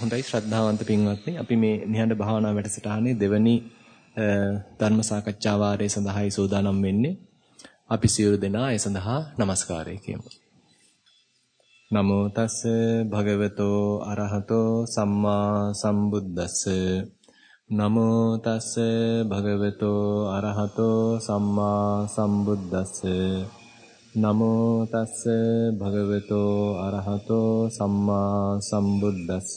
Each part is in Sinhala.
හොඳයි ශ්‍රද්ධාවන්ත පින්වත්නි අපි මේ නිහඬ භාවනා වැඩසටහනේ දෙවැනි ධර්ම සාකච්ඡා වාරයේ සඳහායි සූදානම් වෙන්නේ. අපි සියලු දෙනා ඒ සඳහා নমස්කාරය කියමු. නමෝ තස් භගවතෝ අරහතෝ සම්මා සම්බුද්දස්ස නමෝ තස් භගවතෝ අරහතෝ සම්මා සම්බුද්දස්ස නමෝ තස්ස භගවතෝ අරහතෝ සම්මා සම්බුද්දස්ස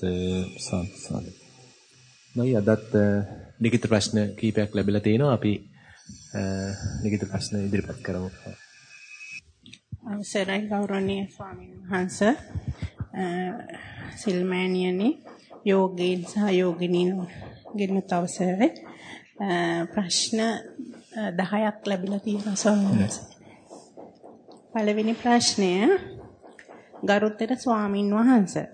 සම්සාර. මයි අදත් ලිඛිත ප්‍රශ්න කීපයක් ලැබිලා තිනවා අපි ලිඛිත ප්‍රශ්න ඉදිරිපත් කරමු. අවසරයි ගෞරවනීය ස්වාමීන් වහන්සේ සිල්මෑනියනි යෝගීන් සහ යෝගිනීන් ගෙනුත් අවසරයි ප්‍රශ්න 10ක් ලැබිලා තියෙනවා ස්වාමීන් වහන්සේ. පළවෙනි ප්‍රශ්නය. ගරුතර ස්වාමින් වහන්සේ.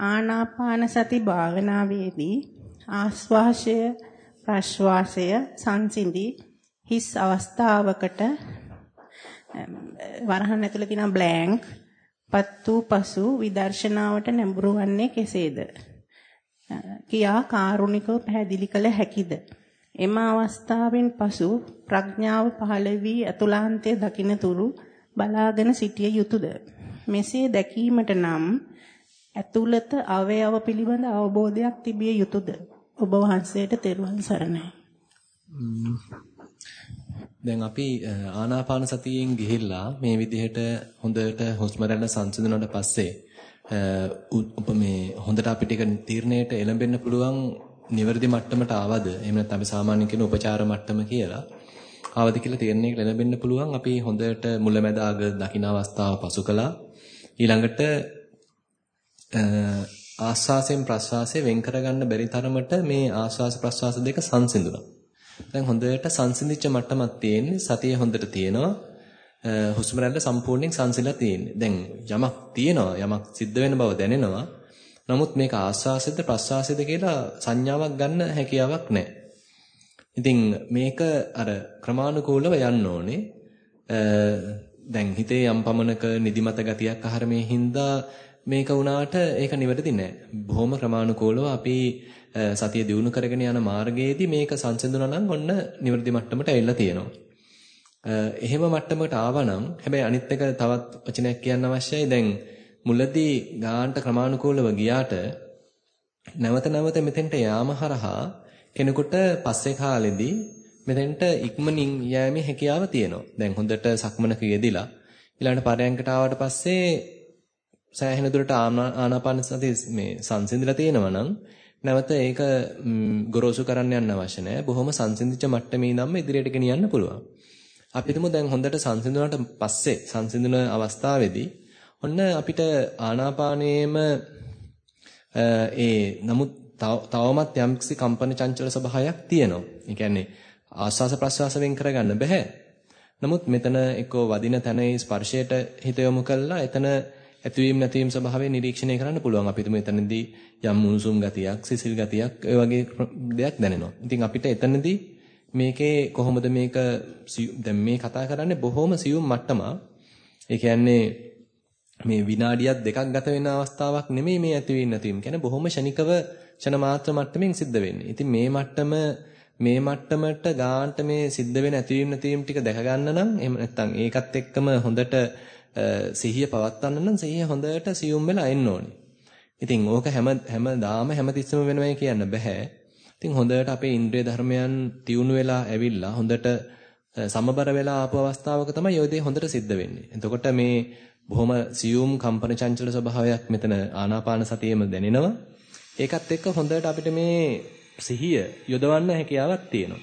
ආනාපාන සති භාවනාවේදී ආස්වාශය ප්‍රශ්වාසය සංසිඳි හිස් අවස්ථාවකට වරහන් ඇතුළේ තියෙන බ්ලැන්ක් පත්තු පසු විදර්ශනාවට නැඹුරු වන්නේ කෙසේද? කියා කාරුණිකව පැහැදිලි කළ හැකිද? එම අවස්ථාවෙන් පසු ප්‍රඥාව පහළ වී අතුලාන්තය දකින්න තුරු බලාගෙන සිටිය යුතුයද? මෙසේ දැකීමට නම් ඇතුළත අවයව පිළිබඳ අවබෝධයක් තිබිය යුතුයද? ඔබ වහන්සේට තෙරුවන් සරණයි. දැන් අපි ආනාපාන සතියෙන් ගිහිල්ලා මේ විදිහට හොඳට හුස්ම රැල්ල සංසිඳුණාට පස්සේ උප මේ හොඳට අපිට ඒක තීරණයට එළඹෙන්න පුළුවන් නිවැරදි මට්ටමට ආවද එහෙම නැත්නම් අපි සාමාන්‍යයෙන් කියන උපචාර මට්ටම කියලා ආවද කියලා තීරණයකට ලැබෙන්න පුළුවන්. අපි හොඳට මුලැමැද අග දකින්න අවස්ථාව පසු කළා. ඊළඟට ආස්වාසයෙන් ප්‍රස්වාසයෙන් වෙන් කරගන්න බැරි තරමට මේ ආස්වාස ප්‍රස්වාස දෙක සංසිඳුණා. දැන් හොඳට සංසිඳිච්ච මට්ටමක් තියෙන්නේ සතිය හොඳට තියෙනවා. හුස්ම රැල්ල සම්පූර්ණයෙන් සංසිඳලා තියෙන්නේ. දැන් යමක් තියෙනවා යමක් සිද්ධ වෙන බව දැනෙනවා. නමුත් මේක ආස්වාසෙද ප්‍රස්වාසෙද කියලා සංඥාවක් ගන්න හැකියාවක් නැහැ. ඉතින් මේක අර ක්‍රමානුකූලව යන්න ඕනේ. දැන් හිතේ යම් පමණක නිදිමත ගතියක් අහර මේ හින්දා මේක වුණාට ඒක නිවැරදි නෑ. බොහොම ක්‍රමානුකූලව අපි සතිය දිනු කරගෙන යන මාර්ගයේදී මේක සංසිඳුණා නම් ඔන්න නිවැරදි මට්ටමට ඇවිල්ලා තියෙනවා. එහෙම මට්ටමකට ආවනම් හැබැයි අනිත් එක තවත් වචනයක් කියන්න අවශ්‍යයි. දැන් මුලදී ගාන්ට ක්‍රමානුකූලව ගියාට නැවත නැවත මෙතෙන්ට යාම හරහා කෙනෙකුට පස්සේ කාලෙදී මෙතෙන්ට ඉක්මනින් යෑමේ හැකියාව තියෙනවා. දැන් හොඳට සක්මනක යෙදිලා ඊළඟට පරයන්කට ආවට පස්සේ සෑහෙන දුරට ආනාපාන සති මේ සංසිඳිලා තියෙනවා නම් නැවත ඒක ගොරෝසු කරන්න යන්න අවශ්‍ය නැහැ. බොහොම සංසිඳිච්ච මට්ටමේ ඉඳන්ම ඉදිරියට ගෙනියන්න පුළුවන්. අපි හිතමු දැන් හොඳට සංසිඳුණාට පස්සේ සංසිඳුන අවස්ථාවේදී ඔන්න අපිට ආනාපානයේම ඒ නමුත් තවමත් යම්කිසි කම්පන චංචල ස්වභාවයක් තියෙනවා. ඒ කියන්නේ ආස්වාස ප්‍රස්වාස වෙන් කරගන්න බෑ. නමුත් මෙතන එක්කෝ වදින තැනේ ස්පර්ශයට හිත යොමු කළා එතන ඇතිවීම නැතිවීම ස්වභාවය නිරීක්ෂණය කරන්න පුළුවන්. අපි තුමු එතනදී යම් මුනුසුම් ගතියක්, සිසිල් ගතියක් ඒ වගේ දෙයක් දැනෙනවා. ඉතින් අපිට එතනදී මේකේ කොහොමද මේක දැන් මේ කතා කරන්නේ බොහොම සියුම් මට්ටමක්. ඒ කියන්නේ මේ විනාඩියක් දෙකක් ගත වෙන අවස්ථාවක් නෙමෙයි මේ ඇතිවීම නැතිවීම. කියන්නේ බොහොම ෂණිකව ක්ෂණ මාත්‍ර මට්ටමින් සිද්ධ වෙන්නේ. ඉතින් මේ මට්ටම මේ මට්ටමට ගාන්ට මේ සිද්ධ වෙන ඇතිවීම නැතිවීම ටික දැක ගන්න නම් එහෙම නැත්නම් ඒකත් එක්කම හොඳට සිහිය පවත්වන්න නම් සිහිය හොඳට සියුම් වෙලා එන්න ඕනේ. ඉතින් ඕක හැම හැමදාම හැමතිස්සෙම වෙනවයි කියන්න බෑ. ඉතින් හොඳට අපේ ඉන්ද්‍රිය ධර්මයන් තියුණු වෙලා ඇවිල්ලා හොඳට සමබර වෙලා ආපු අවස්ථාවක තමයි ඔය දේ හොඳට සිද්ධ වෙන්නේ. එතකොට මේ බොහොම සියුම් කම්පන චංචල ස්වභාවයක් මෙතන ආනාපාන සතියෙම දැනෙනවා. ඒකත් එක්ක හොඳට අපිට මේ සිහිය යොදවන්න හැකියාවක් තියෙනවා.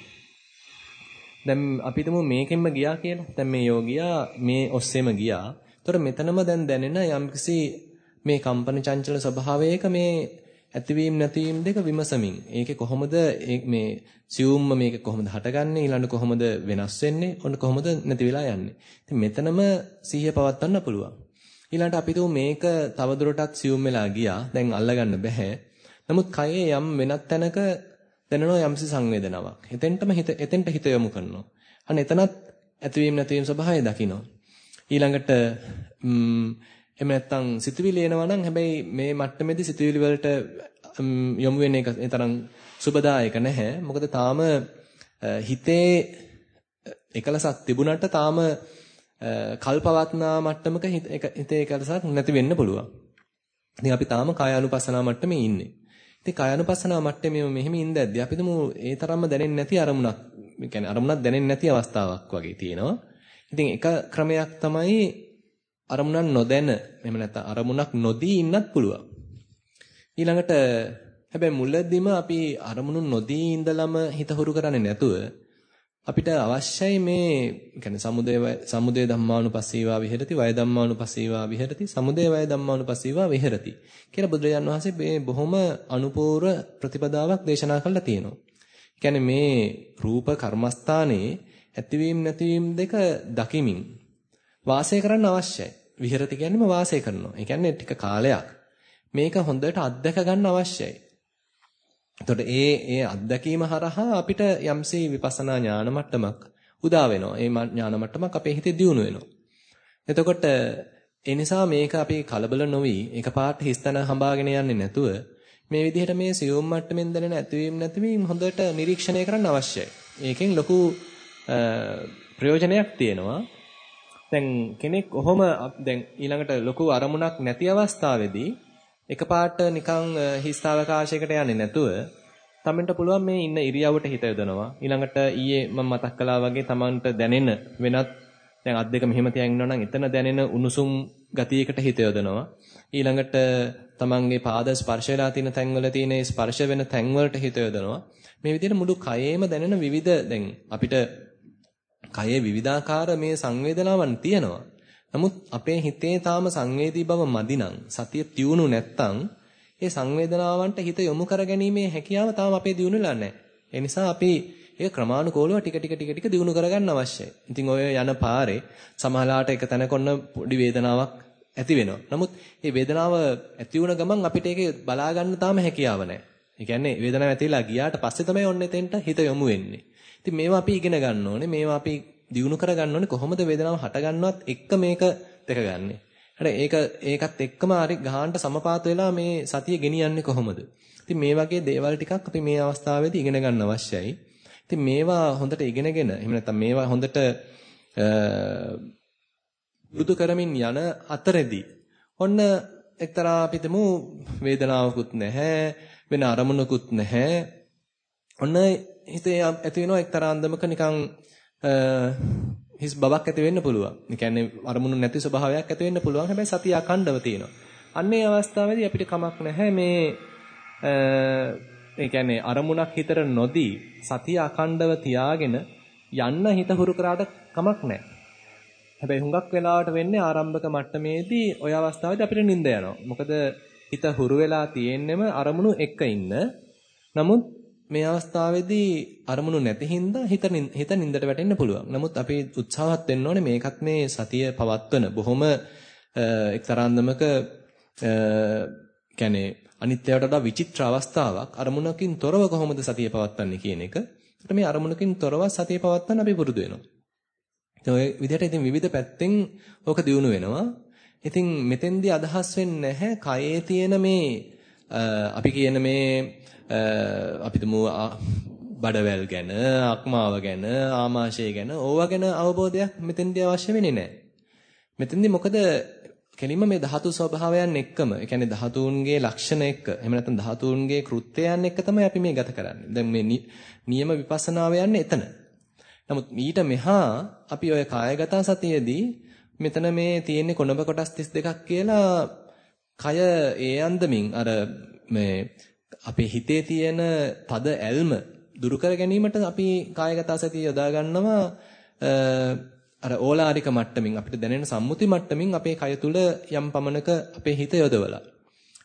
දැන් අපි හිතමු මේකෙන්ම ගියා කියලා. දැන් මේ යෝගියා මේ ඔස්සේම ගියා. ඒතර මෙතනම දැන් දැනෙන යම්කිසි මේ කම්පන චංචල ස්වභාවයක මේ ඇතිවීම නැතිවීම දෙක විමසමින්. ඒකේ කොහොමද මේ සියුම්ම මේක කොහොමද හටගන්නේ? ඊළඟ කොහොමද වෙනස් වෙන්නේ? ඔන්න කොහොමද නැති වෙලා යන්නේ? ඉතින් මෙතනම සිහිය පවත්වන්න පුළුවන්. ඊළඟට අපි මේක තවදුරටත් සියුම් වෙලා ගියා. දැන් අල්ලගන්න බෑ නමුත් කයේ යම් වෙනත් තැනක දැනෙනවා යම්සි සංවේදනාවක්. එතෙන්ටම හිත එතෙන්ට හිත යොමු කරනවා. අන්න එතනත් ඇතිවීම නැතිවීම ස්වභාවය දකිනවා. ඊළඟට එහෙම නැත්නම් සිතුවිලි එනවා නම් හැබැයි මේ මට්ටමේදී සිතුවිලි වලට යොමු වෙන එක ඒ තරම් සුබදායක නැහැ. මොකද තාම හිතේ එකලසක් තිබුණාට තාම කල්පවත්නා මට්ටමක හිතේ එකලසක් නැති වෙන්න පුළුවන්. ඉතින් අපි තාම කාය අනුපස්සනා මට්ටමේ ඉන්නේ. ඉතින් කාය අනුපස්සනා මට්ටමේ මෙහෙම ඉඳද්දී අපිටම ඒ තරම්ම දැනෙන්නේ නැති අරමුණක්, ඒ කියන්නේ අරමුණක් දැනෙන්නේ නැති අවස්ථාවක් වගේ තියෙනවා. ඉතින් එක ක්‍රමයක් තමයි අරමුණක් නොදැන, එහෙම නැත්නම් අරමුණක් නොදී ඉන්නත් පුළුවන්. ඊළඟට හැබැයි මුලදීම අපි අරමුණු නොදී ඉඳලම හිත හුරු කරන්නේ නැතුව අපිට අවශ්‍යයි මේ කියන්නේ සමුදය සමුදය ධම්මානුපස්සීවා විහෙරති වය ධම්මානුපස්සීවා විහෙරති සමුදය වය ධම්මානුපස්සීවා විහෙරති කියලා බුදුරජාන් වහන්සේ මේ බොහොම අනුපූර්ව ප්‍රතිපදාවක් දේශනා කළා තියෙනවා. කියන්නේ මේ රූප කර්මස්ථානයේ ඇතිවීම නැතිවීම දෙක දකිමින් වාසය කරන්න අවශ්‍යයි. විහෙරති කියන්නේම වාසය කරනවා. ඒ කියන්නේ ටික කාලයක් මේක හොඳට අත්දැක ගන්න අවශ්‍යයි. එතකොට ඒ ඒ අත්දැකීම හරහා අපිට යම්සේ විපස්සනා ඥාන මට්ටමක් උදා වෙනවා. ඒ ඥාන මට්ටමක් අපේ හිතේ දියුණු වෙනවා. එතකොට ඒ නිසා මේක අපි කලබල නොවි එකපාරට හිස්තන හඹාගෙන යන්නේ නැතුව මේ විදිහට මේ සියුම් මට්ටමින් දැනෙන ඇතිවීම නැතිවීම හොඳට නිරීක්ෂණය කරන්න අවශ්‍යයි. ඒකෙන් ලොකු ප්‍රයෝජනයක් තියෙනවා. දැන් කෙනෙක් ඔහොම දැන් ඊළඟට ලොකු අරමුණක් නැති අවස්ථාවේදී එකපාරට නිකන් හිස්තාවකාශයකට යන්නේ නැතුව තමන්ට පුළුවන් මේ ඉන්න ඉරියව්වට හිත යොදනවා. ඊළඟට ඊයේ මම මතක් කළා වගේ තමන්ට දැනෙන වෙනත් දැන් අත් දෙක මෙහෙම තියන් ඉන්නවා නම් එතන දැනෙන උණුසුම් ගතියකට හිත යොදනවා. ඊළඟට තමන්ගේ පාද ස්පර්ශ වෙලා තියෙන තැන්වල තියෙන ස්පර්ශ වෙන තැන්වලට හිත යොදනවා. මේ විදිහට මුළු කයේම දැනෙන විවිධ දැන් අපිට කයේ විවිධාකාර මේ සංවේදනාවන් තියෙනවා. නමුත් අපේ හිතේ තාම සංවේදී බව මදි නම් සතිය තියුණු නැත්තම් ඒ සංවේදනාවන්ට හිත යොමු කරගැනීමේ හැකියාව තාම අපේ දියුණු වෙලා නැහැ. ඒ නිසා අපි ඒක ක්‍රමානුකූලව ටික ටික ටික ටික දියුණු කරගන්න අවශ්‍යයි. ඉතින් ඔය යන පාරේ සමහරලාට එක තැනක ඔන්න පොඩි වේදනාවක් ඇති වෙනවා. නමුත් මේ වේදනාව ඇති වුණ ගමන් අපිට ඒක බලා ගන්න තාම හැකියාව නැහැ. ඒ කියන්නේ වේදනාව ඇතිලා ගියාට පස්සේ තමයි ඔන්න එතෙන්ට හිත යොමු වෙන්නේ. ඉතින් මේවා අපි ඉගෙන ගන්න ඕනේ. මේවා අපි දියුණු කරගන්න ඕනේ කොහොමද වේදනාව හටගන්නවත් එක්ක මේක දෙකගන්නේ. හරි ඒක ඒකත් එක්කම හරි ගහන්න සමපාත වෙලා මේ සතිය ගෙනියන්නේ කොහොමද? ඉතින් මේ වගේ දේවල් ටිකක් අපි මේ අවස්ථාවේදී ඉගෙන ගන්න අවශ්‍යයි. ඉතින් මේවා හොඳට ඉගෙනගෙන එහෙම නැත්නම් මේවා හොඳට පුරුදු කරමින් යන අතරෙදී ඔන්න එක්තරා අපිටම වේදනාවකුත් නැහැ වෙන අරමුණකුත් නැහැ ඔන්න හිතේ ඇති වෙනවා එක්තරා අන්දමක නිකන් හිස් බවක් ඇති වෙන්න පුළුවන්. ඒ කියන්නේ අරමුණු නැති ස්වභාවයක් ඇති වෙන්න පුළුවන්. හැබැයි සතිය අඛණ්ඩව තියෙනවා. අන්න ඒ අවස්ථාවේදී අපිට කමක් නැහැ මේ ඒ කියන්නේ අරමුණක් හිතට නොදී සතිය අඛණ්ඩව තියාගෙන යන්න හිත හුරු කරාට කමක් නැහැ. හැබැයි හුඟක් වෙලාවට වෙන්නේ ආරම්භක මට්ටමේදී ওই අවස්ථාවේදී අපිට නිින්ද යනවා. මොකද හිත හුරු වෙලා තියෙන්නෙම අරමුණු එක්ක ඉන්න. නමුත් මේ අවස්ථාවේදී අරමුණු නැති හින්දා හිත හිත නින්දට වැටෙන්න පුළුවන්. නමුත් අපි උත්සාහවත් වෙන්න ඕනේ මේකත් මේ සතිය පවත්වන බොහොම එක්තරාන්දමක කියන්නේ අනිත්‍යයට වඩා විචිත්‍ර අවස්ථාවක් අරමුණකින් තොරව කොහොමද සතිය පවත්වන්නේ කියන එක. ඒකට මේ අරමුණකින් තොරව සතිය පවත්වන්න අපි පුරුදු වෙනවා. ඉතින් ඔය විදිහට ඉතින් විවිධ පැත්තෙන් ඕක දියුණු වෙනවා. ඉතින් මෙතෙන්දී අදහස් වෙන්නේ නැහැ කයේ තියෙන මේ අපි කියන මේ අපි තුමු බඩවැල් ගැන, අක්මාව ගැන, ආමාශය ගැන ඕවා ගැන අවබෝධයක් මෙතෙන්දී අවශ්‍ය වෙන්නේ නැහැ. මෙතෙන්දී මොකද කෙලින්ම මේ ධාතු ස්වභාවයන් එක්කම, ඒ කියන්නේ ධාතුන්ගේ ලක්ෂණ එක්ක, එහෙම නැත්නම් ධාතුන්ගේ කෘත්‍යයන් එක්ක තමයි අපි මේ ගත කරන්නේ. දැන් මේ නියම විපස්සනාව යන්නේ එතන. නමුත් ඊට මෙහා අපි ඔය කායගත සතියේදී මෙතන මේ තියෙන්නේ කොනබ කොටස් 32ක් කියලා කය ඒ අන්දමින් අර මේ අපේ හිතේ තියෙන තද ඇල්ම දුරු කර ගැනීමට අපි කායගත සතිය යොදා ගන්නවා අර ඕලාරික මට්ටමින් අපිට දැනෙන සම්මුති මට්ටමින් අපේ කය තුල යම් පමණක අපේ හිත යොදවලා.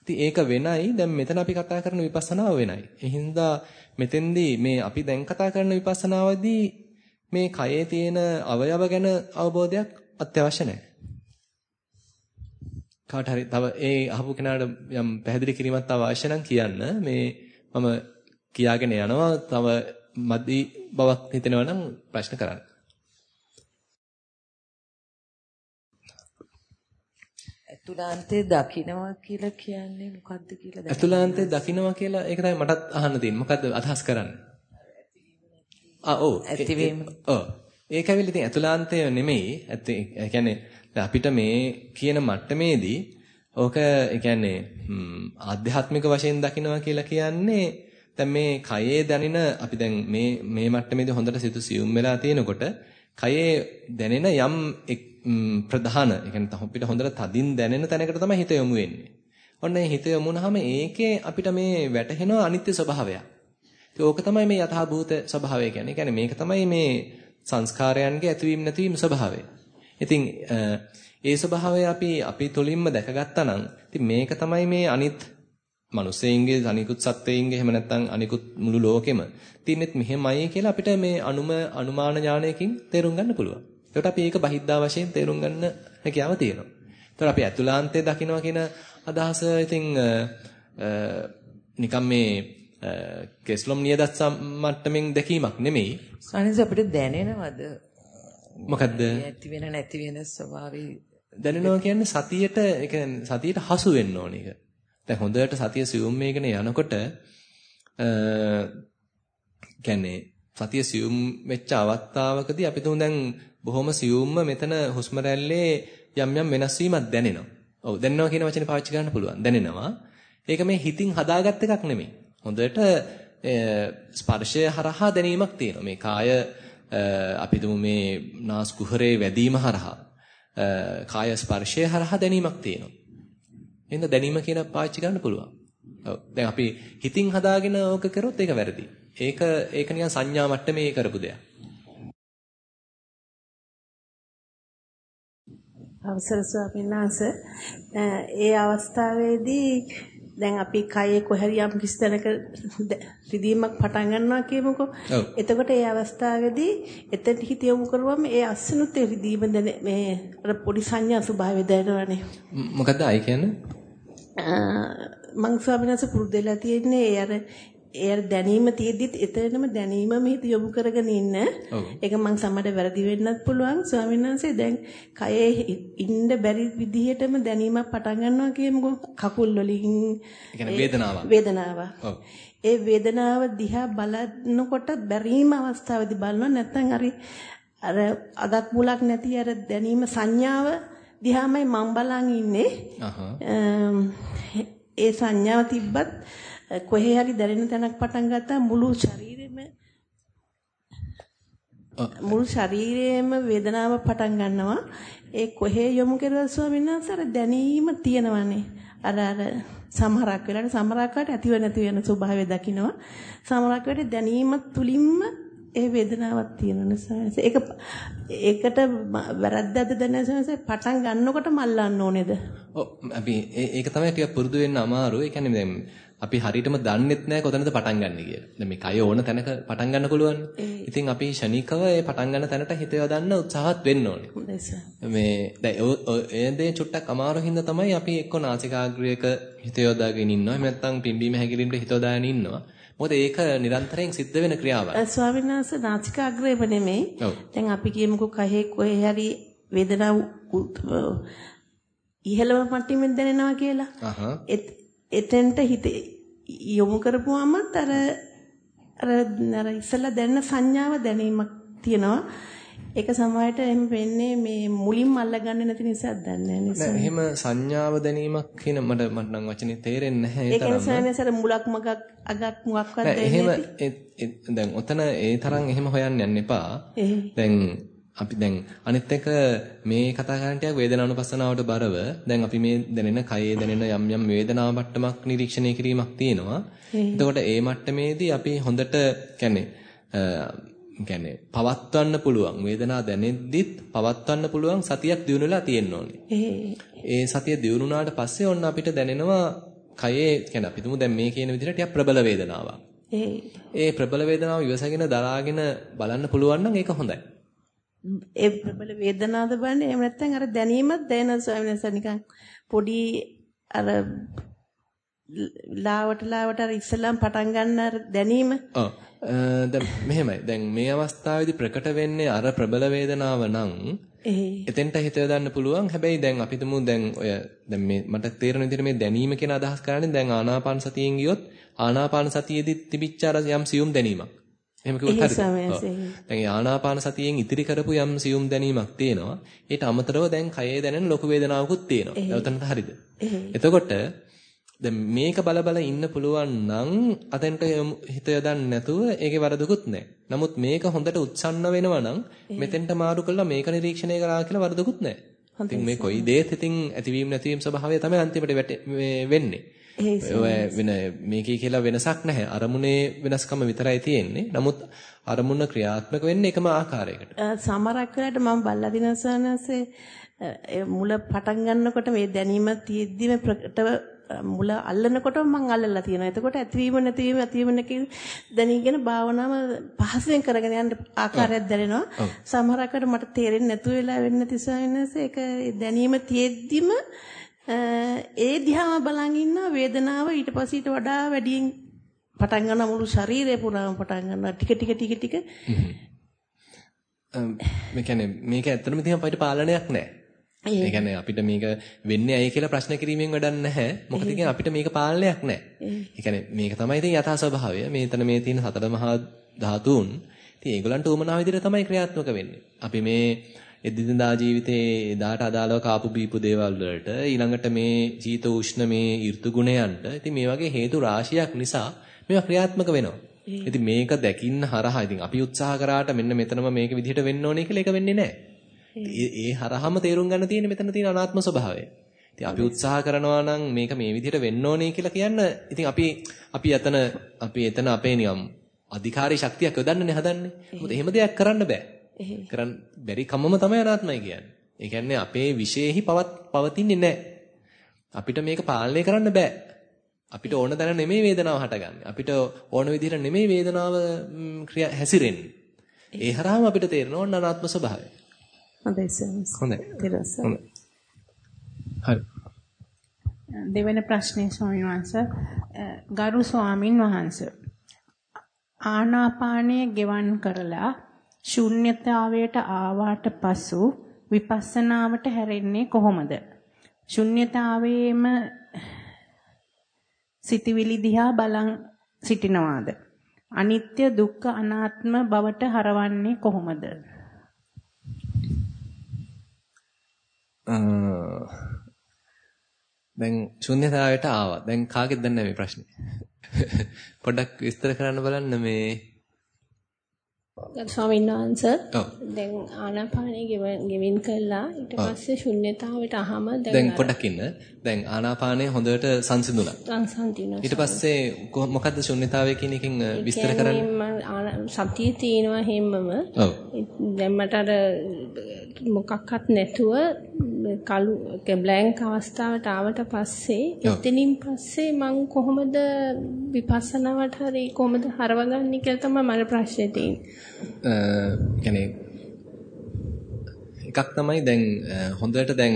ඉතින් ඒක වෙනයි දැන් මෙතන අපි කතා කරන විපස්සනාව වෙනයි. ඒ හින්දා මෙතෙන්දී මේ අපි දැන් කතා කරන විපස්සනාවදී මේ කයේ තියෙන අවයව ගැන අවබෝධයක් අත්‍යවශ්‍ය නැහැ. කාට හරි තව ඒ අහපු කෙනාට යම් පැහැදිලි කිරීමක් තව අවශ්‍ය නම් කියන්න මේ මම කියාගෙන යනවා තව මදි බවක් හිතෙනවා නම් ප්‍රශ්න කරන්න. ඇතුළාන්තයේ දකින්නවා කියලා කියන්නේ මොකද්ද කියලා දැන් ඇතුළාන්තයේ දකින්නවා කියලා ඒක තමයි මටත් අහන්න තියෙන්නේ. මොකද්ද අදහස් කරන්නේ? ආ ඔව්. ඇතිවීම. ඔව්. ඒක ඇවිල්ලා ඉතින් ඇතුළාන්තය නෙමෙයි. ඒ කියන්නේ අපිට මේ කියන මට්ටමේදී ඕක ඒ කියන්නේ ආධ්‍යාත්මික වශයෙන් දකින්නවා කියලා කියන්නේ දැන් මේ කයේ දැනෙන අපි දැන් මේ මේ මට්ටමේදී හොඳට සිතු සියුම් වෙලා තියෙනකොට කයේ දැනෙන යම් ප්‍රධාන ඒ කියන්නේ අපිට හොඳට තදින් දැනෙන තැනකට තමයි හිත යොමු වෙන්නේ. ඔන්න ඒ හිත යොමු වුනහම ඒකේ අපිට මේ වැටහෙන අනිත්‍ය ස්වභාවයක්. ඉතින් ඕක තමයි මේ යථාභූත ස්වභාවය කියන්නේ. ඒ කියන්නේ මේක තමයි මේ සංස්කාරයන්ගේ ඇතිවීම නැතිවීම ස්වභාවය. ඉතින් ඒ ස්වභාවය අපි අපි තුලින්ම දැකගත්තා නම් ඉතින් මේක තමයි මේ අනිත් මිනිස්සෙයින්ගේ අනිකුත් සත්වයින්ගේ එහෙම නැත්නම් අනිකුත් මුළු ලෝකෙම තින්නෙත් මෙහෙමයි කියලා අපිට මේ අනුම අනුමාන ඥානයකින් තේරුම් ගන්න පුළුවන්. ඒකට අපි ඒක බහිද්දා වශයෙන් තේරුම් ගන්න හැකියාව තියෙනවා. ඒතර අපි අතුලාන්තයේ දකින්නවා කියන අදහස ඉතින් නිකම් මේ කෙස්ලොම් නියදත් මට්ටමින් දැකීමක් නෙමෙයි. ස්වාමීන් අපිට දැනෙනවද? මොකද්ද? ඇති වෙන නැති වෙන ස්වභාවය දැනෙනවා කියන්නේ සතියට ඒ කියන්නේ සතියට හසු වෙන්න ඕන එක. දැන් හොඳට සතිය සියුම් මේකන යනකොට අ කියන්නේ සතිය සියුම් වෙච්ච අවස්ථාවකදී අපි තුන් දැන් බොහොම සියුම්ම මෙතන හුස්ම යම් යම් වෙනස් වීමක් දැනෙනවා. ඔව් දැනෙනවා කියන වචනේ පාවිච්චි කරන්න පුළුවන්. දැනෙනවා. ඒක මේ හිතින් හදාගත්ත එකක් නෙමෙයි. හොඳට ස්පර්ශය හරහා දැනීමක් තියෙනවා. මේ කාය අපි දුමු මේ නාස් කුහරේ වැදීම හරහා කාය ස්පර්ශය හරහා දැනීමක් තියෙනවා. එහෙනම් දැනීම කියන පාවිච්චි කරන්න පුළුවන්. ඔව්. දැන් අපි හිතින් හදාගෙන ඕක කරොත් ඒක වැරදි. ඒක ඒක නිකන් සංඥා මට්ටමේ කරපු දෙයක්. අවසර ස්වාමීන් වහන්සේ ඒ අවස්ථාවේදී දැන් අපි කයේ කොහරි යම් කිසි තැනක රිදීමක් පටන් ගන්නවා කියමුකෝ. එතකොට ඒ අවස්ථාවේදී එතන හිත යොමු කරුවම ඒ අස්සනුත් ඒ රිදීම දැන මේ අර පොඩි සංඥා ස්වභාවය දැනෙනවනේ. මොකද්ද ආයි කියන්නේ? මං ස්වාමීන් වහන්සේ පුරුදු වෙලා තියෙන්නේ ඒ අර ඒ දැනීම තියෙද්දිත් එතනම දැනීමම හිත යොමු කරගෙන ඉන්න. ඒක මං සමහරට වැරදි වෙන්නත් පුළුවන්. ස්වාමීන් වහන්සේ දැන් කයේ ඉන්න බැරි විදිහටම දැනීමක් පටන් ගන්නවා කියමුකෝ. කකුල් වලින් වේදනාවක්. ඒ වේදනාව දිහා බලනකොට බැරිම අවස්ථාවේදී බලනවා නැත්නම් හරි අර අගක් මුලක් නැති අර දැනීම සංඥාව දිහාමයි මම බලන් ඉන්නේ. ඒ සංඥාව තිබ්බත් කොහේ හරි දැනෙන තැනක් පටන් ගත්තා මුළු ශරීරෙම. මුළු ශරීරයේම වේදනාව පටන් ගන්නවා. ඒ කොහේ යොමු කරුවා ස්වාමීන් වහන්සේ? අර දැනීම තියෙනවනේ. අර අර සමහරක් වෙලාවට සමහරක් වෙලාවට ඇතිව නැති වෙන ස්වභාවය දකින්නවා සමහරක් වෙලාවට දැනීම තුලින්ම ඒ වේදනාවක් තියෙන නිසා. ඒක ඒකට වැරද්දක්ද දැනසනස පටන් ගන්නකොට මල්ලන්න ඕනේද? ඔව් අපි ඒක තමයි ටිකක් පුරුදු වෙන්න අමාරු ඒ කියන්නේ දැන් අපි හරියටම දන්නෙත් නැහැ කොතනද පටන් ගන්න කියලා. දැන් මේ කය ඕන තැනක පටන් ගන්න පුළුවන්. ඉතින් අපි ෂණිකව ඒ පටන් ගන්න තැනට හිත යොදන්න උත්සාහත් වෙන්න ඕනේ. මේ දැන් ඒ දේ චුට්ටක් අමාරු හින්දා තමයි අපි එක්ක නාසිකාග්‍රයක හිත යොදාගෙන ඉන්නවා. එහෙම නැත්නම් පිම්බීම හැකිලිමට හිත යොදාගෙන ඉන්නවා. මොකද ඒක නිරන්තරයෙන් සිද්ධ වෙන ක්‍රියාවක්. ස්වාමීන් වහන්සේ නාසිකාග්‍රයම නෙමෙයි. දැන් අපි කියමුකෝ කහේ කොහේ හරි වේදනාව ඉහළම මට්ටමින් දැනෙනවා කියලා. එතෙන්ට හිත යොමු කරපුවාමත් අර අර අර ඉස්සලා දැනන සංඥාව දැනීමක් තියෙනවා. ඒක සමහරට එහෙම වෙන්නේ මේ මුලින්ම අල්ලගන්නේ නැති නිසා දන්නේ නැහැ එහෙම සංඥාව දැනීමක් කියන මට මට නම් වචනේ තේරෙන්නේ නැහැ ඒ තරම්ම. ඒ කියන්නේ මුලක් මගක් අගක් මොකක්වත් දැනෙන්නේ නැහැ. එහෙම දැන් ඔතන ඒ තරම් එහෙම හොයන්න යන්න එපා. දැන් අපි දැන් අනිත් එක මේ කතා කරන ටික වේදනානුපස්සනාවට බරව දැන් අපි මේ දැනෙන කයේ දැනෙන යම් යම් වේදනා මට්ටමක් නිරීක්ෂණය කිරීමක් තියෙනවා. එතකොට ඒ මට්ටමේදී අපි හොඳට කියන්නේ කියන්නේ පවත්වන්න පුළුවන් වේදනාව දැනෙද්දිත් පවත්වන්න පුළුවන් සතියක් දිනුනලා තියෙන්න ඕනේ. ඒ සතිය දිනුනාට පස්සේ ඔන්න අපිට දැනෙනවා කයේ කියන්නේ අපි තුමු දැන් මේ කියන විදිහට ටිකක් ප්‍රබල වේදනාවක්. ඒ ප්‍රබල වේදනාව ඉවසගෙන දරාගෙන බලන්න පුළුවන් නම් ඒක හොඳයි. ඒ ප්‍රබල වේදනාවද බලන්නේ එහෙම නැත්නම් අර දැනීමත් දැනෙන ස්වාමීන් වහන්සේ නිකන් පොඩි අර ලාවට ලාවට අර ඉස්සලම් පටන් ගන්න අර දැනීම ඔව් දැන් මෙහෙමයි දැන් මේ අවස්ථාවේදී ප්‍රකට වෙන්නේ අර ප්‍රබල වේදනාව නම් එතෙන්ට හිත යොදන්න පුළුවන්. හැබැයි දැන් අපි තුමු දැන් ඔය දැන් මේ මට තේරෙන විදිහට මේ දැනීම කියන අදහස් කරන්නේ දැන් ආනාපාන සතියෙන් ගියොත් ආනාපාන සතියේදී තිබිච්ච අර යම් සියුම් දැනීමක්. එහෙම කිව්වොත් හරිද? දැන් ආනාපාන සතියෙන් ඉතිරි කරපු යම් සියුම් දැනීමක් තියෙනවා. ඊට අමතරව දැන් කයේ දැනෙන ලොකු වේදනාවකුත් තියෙනවා. එතනට හරිද? එතකොට දැන් මේක බල බල ඉන්න පුළුවන් නම් අතෙන්ට හිත යොදන්න නැතුව ඒකේ වරදකුත් නැහැ. නමුත් මේක හොඳට උත්සන්න වෙනවා නම් මෙතෙන්ට මාරු කළා මේක නිරීක්ෂණය කරා කියලා වරදකුත් නැහැ. ඉතින් මේ කොයි දේත් ඉතින් ඇතිවීම නැතිවීම ස්වභාවය තමයි අන්තිමට වෙන්නේ. වෙන මේකේ කියලා වෙනසක් නැහැ. අරමුණේ වෙනස්කම විතරයි තියෙන්නේ. නමුත් අරමුණ ක්‍රියාත්මක වෙන්නේ එකම ආකාරයකට. සමහරක් වෙලාවට මම බල්ලා දිනසනසේ මුල පටන් ගන්නකොට මේ දැනීම තියෙද්දිම ප්‍රකටව මුල අල්ලනකොටම මං අල්ලලා තියෙනවා. එතකොට ඇතිවීම නැතිවීම ඇතිවීම නැතිවීම දැනීගෙන භාවනාව පහසුවෙන් කරගෙන යන්න ආකාරයක් දැනෙනවා. සමහරකට මට තේරෙන්නේ නැතු වෙලා වෙන්න තිසාවිනස ඒක දැනීම තියෙද්දිම ඒ දිහාම බලන් ඉන්න වේදනාව ඊට පස්සේ ඊට වඩා වැඩියෙන් පටන් ගන්න මුළු ශරීරය පුරාම පටන් ගන්නවා ටික ටික ටික ටික මේ කියන්නේ මේක ඇත්තටම තියෙන අපිට පාලනයක් නැහැ. ඒ කියන්නේ අපිට මේක වෙන්නේ ඇයි කියලා ප්‍රශ්න කිරීමෙන් වැඩක් නැහැ. මොකද කියන්නේ අපිට මේක පාලනයක් නැහැ. ඒ කියන්නේ මේක තමයි ඉතින් යථා ස්වභාවය. මේතන මේ තියෙන සතර මහා ධාතුන් ඉතින් ඒගොල්ලන්ට උමනා විදිහට තමයි ක්‍රියාත්මක වෙන්නේ. අපි මේ එදිනදා ජීවිතේ එදාට අදාළව කාපු බීපු දේවල් වලට ඊළඟට මේ ජීත උෂ්ණ මේ ඍතු ගුණයන්ට ඉතින් මේ වගේ හේතු රාශියක් නිසා මේවා ක්‍රියාත්මක වෙනවා. ඉතින් මේක දැකින්න හරහා ඉතින් අපි උත්සාහ කරාට මෙන්න මෙතනම මේක විදිහට වෙන්න ඕනේ කියලා ඒක වෙන්නේ නැහැ. ඒ හරහාම තේරුම් ගන්න තියෙන්නේ මෙතන තියෙන අනාත්ම ස්වභාවය. ඉතින් අපි උත්සාහ කරනවා නම් මේක මේ විදිහට වෙන්න ඕනේ කියලා කියන්න ඉතින් අපි අපි එතන අපි එතන අපේ නියම් අධිකාරී ශක්තියක් යොදන්නනේ හදන්නේ. මොකද එහෙම දෙයක් කරන්න බෑ. කරන්න බැරි කමම තමයි අනාත්මයි කියන්නේ. ඒ කියන්නේ අපේ විශේෂෙහි පවත් පවතින්නේ නැහැ. අපිට මේක පාලනය කරන්න බෑ. අපිට ඕන දැන නෙමෙයි වේදනාව හටගන්නේ. අපිට ඕන විදිහට නෙමෙයි වේදනාව හැසිරෙන්නේ. ඒ හරහාම අපිට තේරෙනවා අනාත්ම ස්වභාවය. හොඳයි සර්. හොඳයි. හොඳයි. හරි. දෙවෙනි ප්‍රශ්නේ ස්වාමීන් වහන්සේ ගරු ස්වාමින් වහන්සේ ආනාපානය ගෙවන් කරලා ශුන්්‍යතාවයට ආවාට පසු විපස්සනාවට හැරෙන්නේ කොහොමද? ශුන්්‍යතාවයේම සිතවිලි දිහා බලන් සිටිනවාද? අනිත්‍ය දුක්ඛ අනාත්ම බවට හරවන්නේ කොහොමද? දැන් ශුන්‍යතාවයට ආවා. දැන් කාගෙද දන්නේ මේ ප්‍රශ්නේ? පොඩ්ඩක් විස්තර කරන්න බලන්න මේ ස්වාමීන් වහන්සේ. දැන් ආනාපානෙ ගෙවින් කළා. ඊට පස්සේ ශුන්්‍යතාවයට අහම දැන් දැන් පොඩ්ඩක් ඉන්න. දැන් ආනාපානෙ හොඳට සංසිඳුණා. සංසිඳුණා. ඊට පස්සේ මොකද්ද ශුන්්‍යතාවය කියන එකෙන් විස්තර කරන්න? සතිය තියෙනවා හැමම. දැන් මට අර මොකක්වත් නැතුව කළු බ්ලැන්ක් අවස්ථාවට ආවට පස්සේ එතනින් පස්සේ මං කොහොමද විපස්සනාවට හරි කොහොමද හරවගන්නේ කියලා තමයි මට ප්‍රශ්නේ තියෙන්නේ. එකක් තමයි දැන් හොඳට දැන්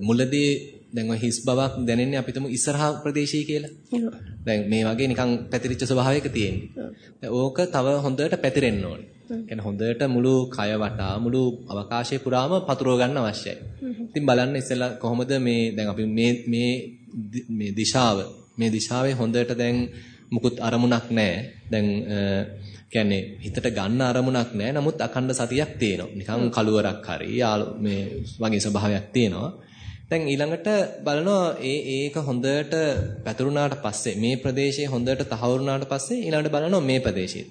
මුලදී දැන් ඔය හිස් බවක් දැනෙන්නේ අපිටම ඉස්සරහා ප්‍රදේශයේ කියලා. දැන් මේ වගේ නිකන් පැතිරිච්ච ස්වභාවයක තියෙන්නේ. ඕක තව හොඳට පැතිරෙන්න ඕනේ. කියන්නේ හොඳට මුළු කය වටා මුළු අවකාශය පුරාම පතුරව ගන්න අවශ්‍යයි. ඉතින් බලන්න ඉස්සෙල්ලා කොහොමද මේ දැන් අපි මේ මේ මේ දිශාව මේ දිශාවේ හොඳට දැන් මුකුත් අරමුණක් නැහැ. දැන් කියන්නේ හිතට ගන්න අරමුණක් නැහැ. නමුත් අඛණ්ඩ සතියක් තියෙනවා. නිකන් කළුවරක් හරි මේ වගේ ස්වභාවයක් තියෙනවා. දැන් ඊළඟට බලනවා ඒ ඒක හොඳට පැතුරුනාට පස්සේ මේ ප්‍රදේශයේ හොඳට තහවුරුනාට පස්සේ ඊළඟට බලනවා මේ ප්‍රදේශෙත්.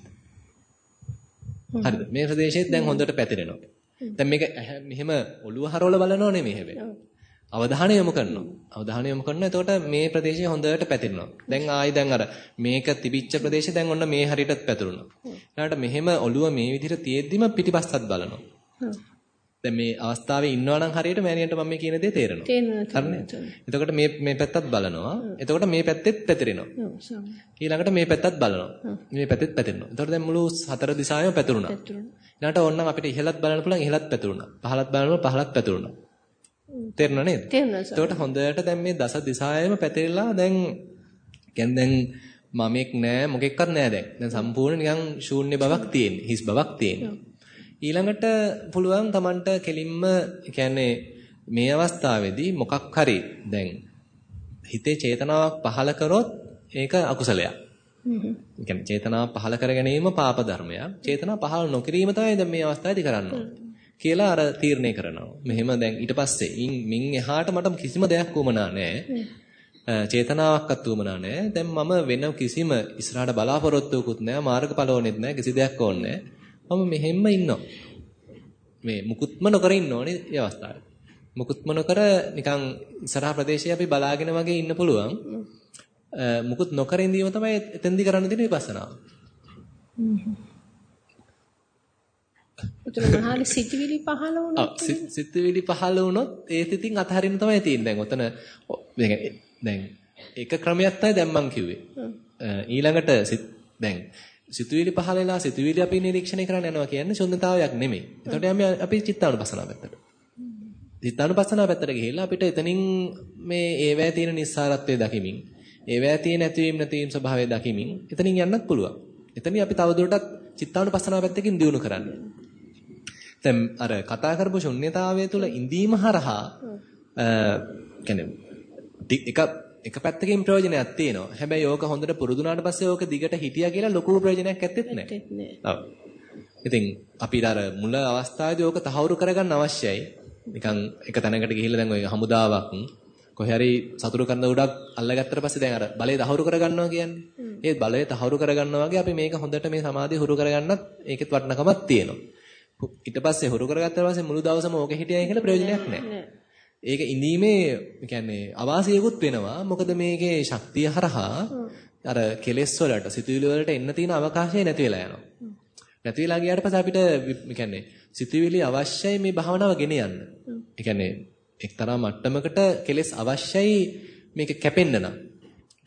හරිද? මේ ප්‍රදේශෙත් දැන් හොඳට පැතිරෙනවා. දැන් මේක මෙහෙම ඔළුව හරවලා බලනව නෙමෙයි හැබැයි. අවධානය යොමු කරනවා. අවධානය යොමු කරනවා. එතකොට මේ ප්‍රදේශය හොඳට පැතිරෙනවා. දැන් ආයි දැන් අර මේක තිබිච්ච ප්‍රදේශය දැන් ඔන්න මේ හරියටත් පැතිරුණා. ඊළඟට මෙහෙම ඔළුව මේ විදිහට තියෙද්දිම පිටිපස්සත් බලනවා. දැන් මේ අවස්ථාවේ ඉන්නවා නම් හරියට මෑනියන්ට මම මේ කියන දේ තේරෙනවා. තේරෙනවා. එතකොට මේ මේ පැත්තත් බලනවා. එතකොට මේ පැත්තෙත් පැතිරෙනවා. ඊළඟට මේ පැත්තත් බලනවා. මේ පැත්තෙත් පැතිරෙනවා. එතකොට දැන් මුළු හතර දිශාවෙම පැතිරුණා. ඊළඟට ඕනනම් අපිට ඉහළත් බලන්න පුළුවන් ඉහළත් පැතිරුණා. පහළත් බලන්න පහළත් පැතිරුණා. තේරුණා නේද? තේරුණා සර්. එතකොට හොඳට දැන් මේ දස දිශාවෙම පැතිරලා දැන් කියන්නේ දැන් මමෙක් නෑ මොකෙක්වත් නෑ දැන්. දැන් සම්පූර්ණ නිකන් ශූන්‍ය බවක් තියෙන. හිස් බවක් තියෙන. ඊළඟට පුළුවන් Tamanට කෙලින්ම කියන්නේ මේ අවස්ථාවේදී මොකක් හරි දැන් හිතේ චේතනාවක් පහළ කරොත් ඒක අකුසලයක්. ඒ කියන්නේ චේතනාව පහළ කර ගැනීම පාප ධර්මයක්. චේතනාව පහළ නොකිරීම තමයි දැන් මේ අවස්ථාවේදී කරන්න කියලා අර තීරණය කරනවා. මෙහෙම දැන් ඊට පස්සේ මින් එහාට මට කිසිම දෙයක් වුමනා නැහැ. චේතනාවක්වත් වුමනා නැහැ. දැන් මම වෙන කිසිම ඉස්සරහට බලාපොරොත්තුවකුත් නැහැ. මාර්ගඵලෝනෙත් නැහැ. කිසි දෙයක් ඕනේ. මම මෙහෙම්ම ඉන්නවා. මේ මුකුත්ම නොකර ඉන්න ඕනේ මේ අවස්ථාවේ. මුකුත්ම නොකර නිකන් ඉස්සරහා ප්‍රදේශයේ අපි බලාගෙන වගේ ඉන්න පුළුවන්. මුකුත් නොකර ඉඳීම තමයි එතෙන්දී කරන්න තියෙන විපස්සනාව. උතන මහාලි සිතිවිලි පහළ වුණොත් සිතිවිලි පහළ වුණොත් ඒ තිතින් අතහරින්න තමයි තියෙන්නේ. දැන් ඔතන දැන් එක ක්‍රමයක් තමයි දැන් මම කිව්වේ. ඊළඟට දැන් සිතුවිලි පහළ වෙලා සිතුවිලි අපි නිරීක්ෂණය කරන්න යනවා කියන්නේ ශුන්්‍යතාවයක් නෙමෙයි. එතකොට යන්නේ අපි චිත්තානුපස්සනාව පැත්තට. චිත්තානුපස්සනාව පැත්තට ගිහිල්ලා අපිට එතනින් මේ ඒවැය තියෙන නිස්සාරත්වය දකිමින් ඒවැය තියෙන නැතිවීම නැතිවීම ස්වභාවය දකිමින් එතනින් යන්නත් පුළුවන්. එතනින් අපි තවදුරටත් චිත්තානුපස්සනාව පැත්තකින් දියුණු කරන්න. දැන් අර කතා කරපු ශුන්්‍යතාවය තුළ ඉඳීම හරහා එක එක පැත්තකින් ප්‍රයෝජනයක් තියෙනවා. හැබැයි ඕක හොඳට පුරුදුනාට පස්සේ ඕක දිගට හිටියා කියලා ලොකු ප්‍රයෝජනයක් ඇත්තෙත් නැහැ. ඔව්. ඉතින් අපිට අර මුල අවස්ථාවේදී ඕක තහවුරු කරගන්න අවශ්‍යයි. නිකන් එක තැනකට ගිහිල්ලා දැන් ඔය හමුදාවක් කොහේ හරි සතුරු කරන උඩක් අල්ලගත්තට පස්සේ දැන් අර බලය තහවුරු කරගන්නවා කියන්නේ. ඒ බලය තහවුරු කරගන්නවා වගේ අපි මේක හොඳට මේ සමාධිය හුරු කරගන්නත් ඒකෙත් වටිනකමක් තියෙනවා. ඊට පස්සේ හුරු කරගත්තාට පස්සේ මුළු දවසම ඕක හිටියයි කියලා ප්‍රයෝජනයක් නැහැ. ඒක ඉඳීමේ කියන්නේ අවාසියකුත් වෙනවා. මොකද මේකේ ශක්තිය හරහා අර කෙලෙස් වලට සිතුවිලි වලට එන්න තියෙන අවකාශය නැති වෙලා යනවා. නැති වෙලා ගියාට පස්සේ අපිට කියන්නේ සිතුවිලි අවශ්‍යයි මේ භාවනාව ගෙන යන්න. ඒ කියන්නේ එක්තරා මට්ටමකට කෙලෙස් අවශ්‍යයි මේක කැපෙන්න නම්.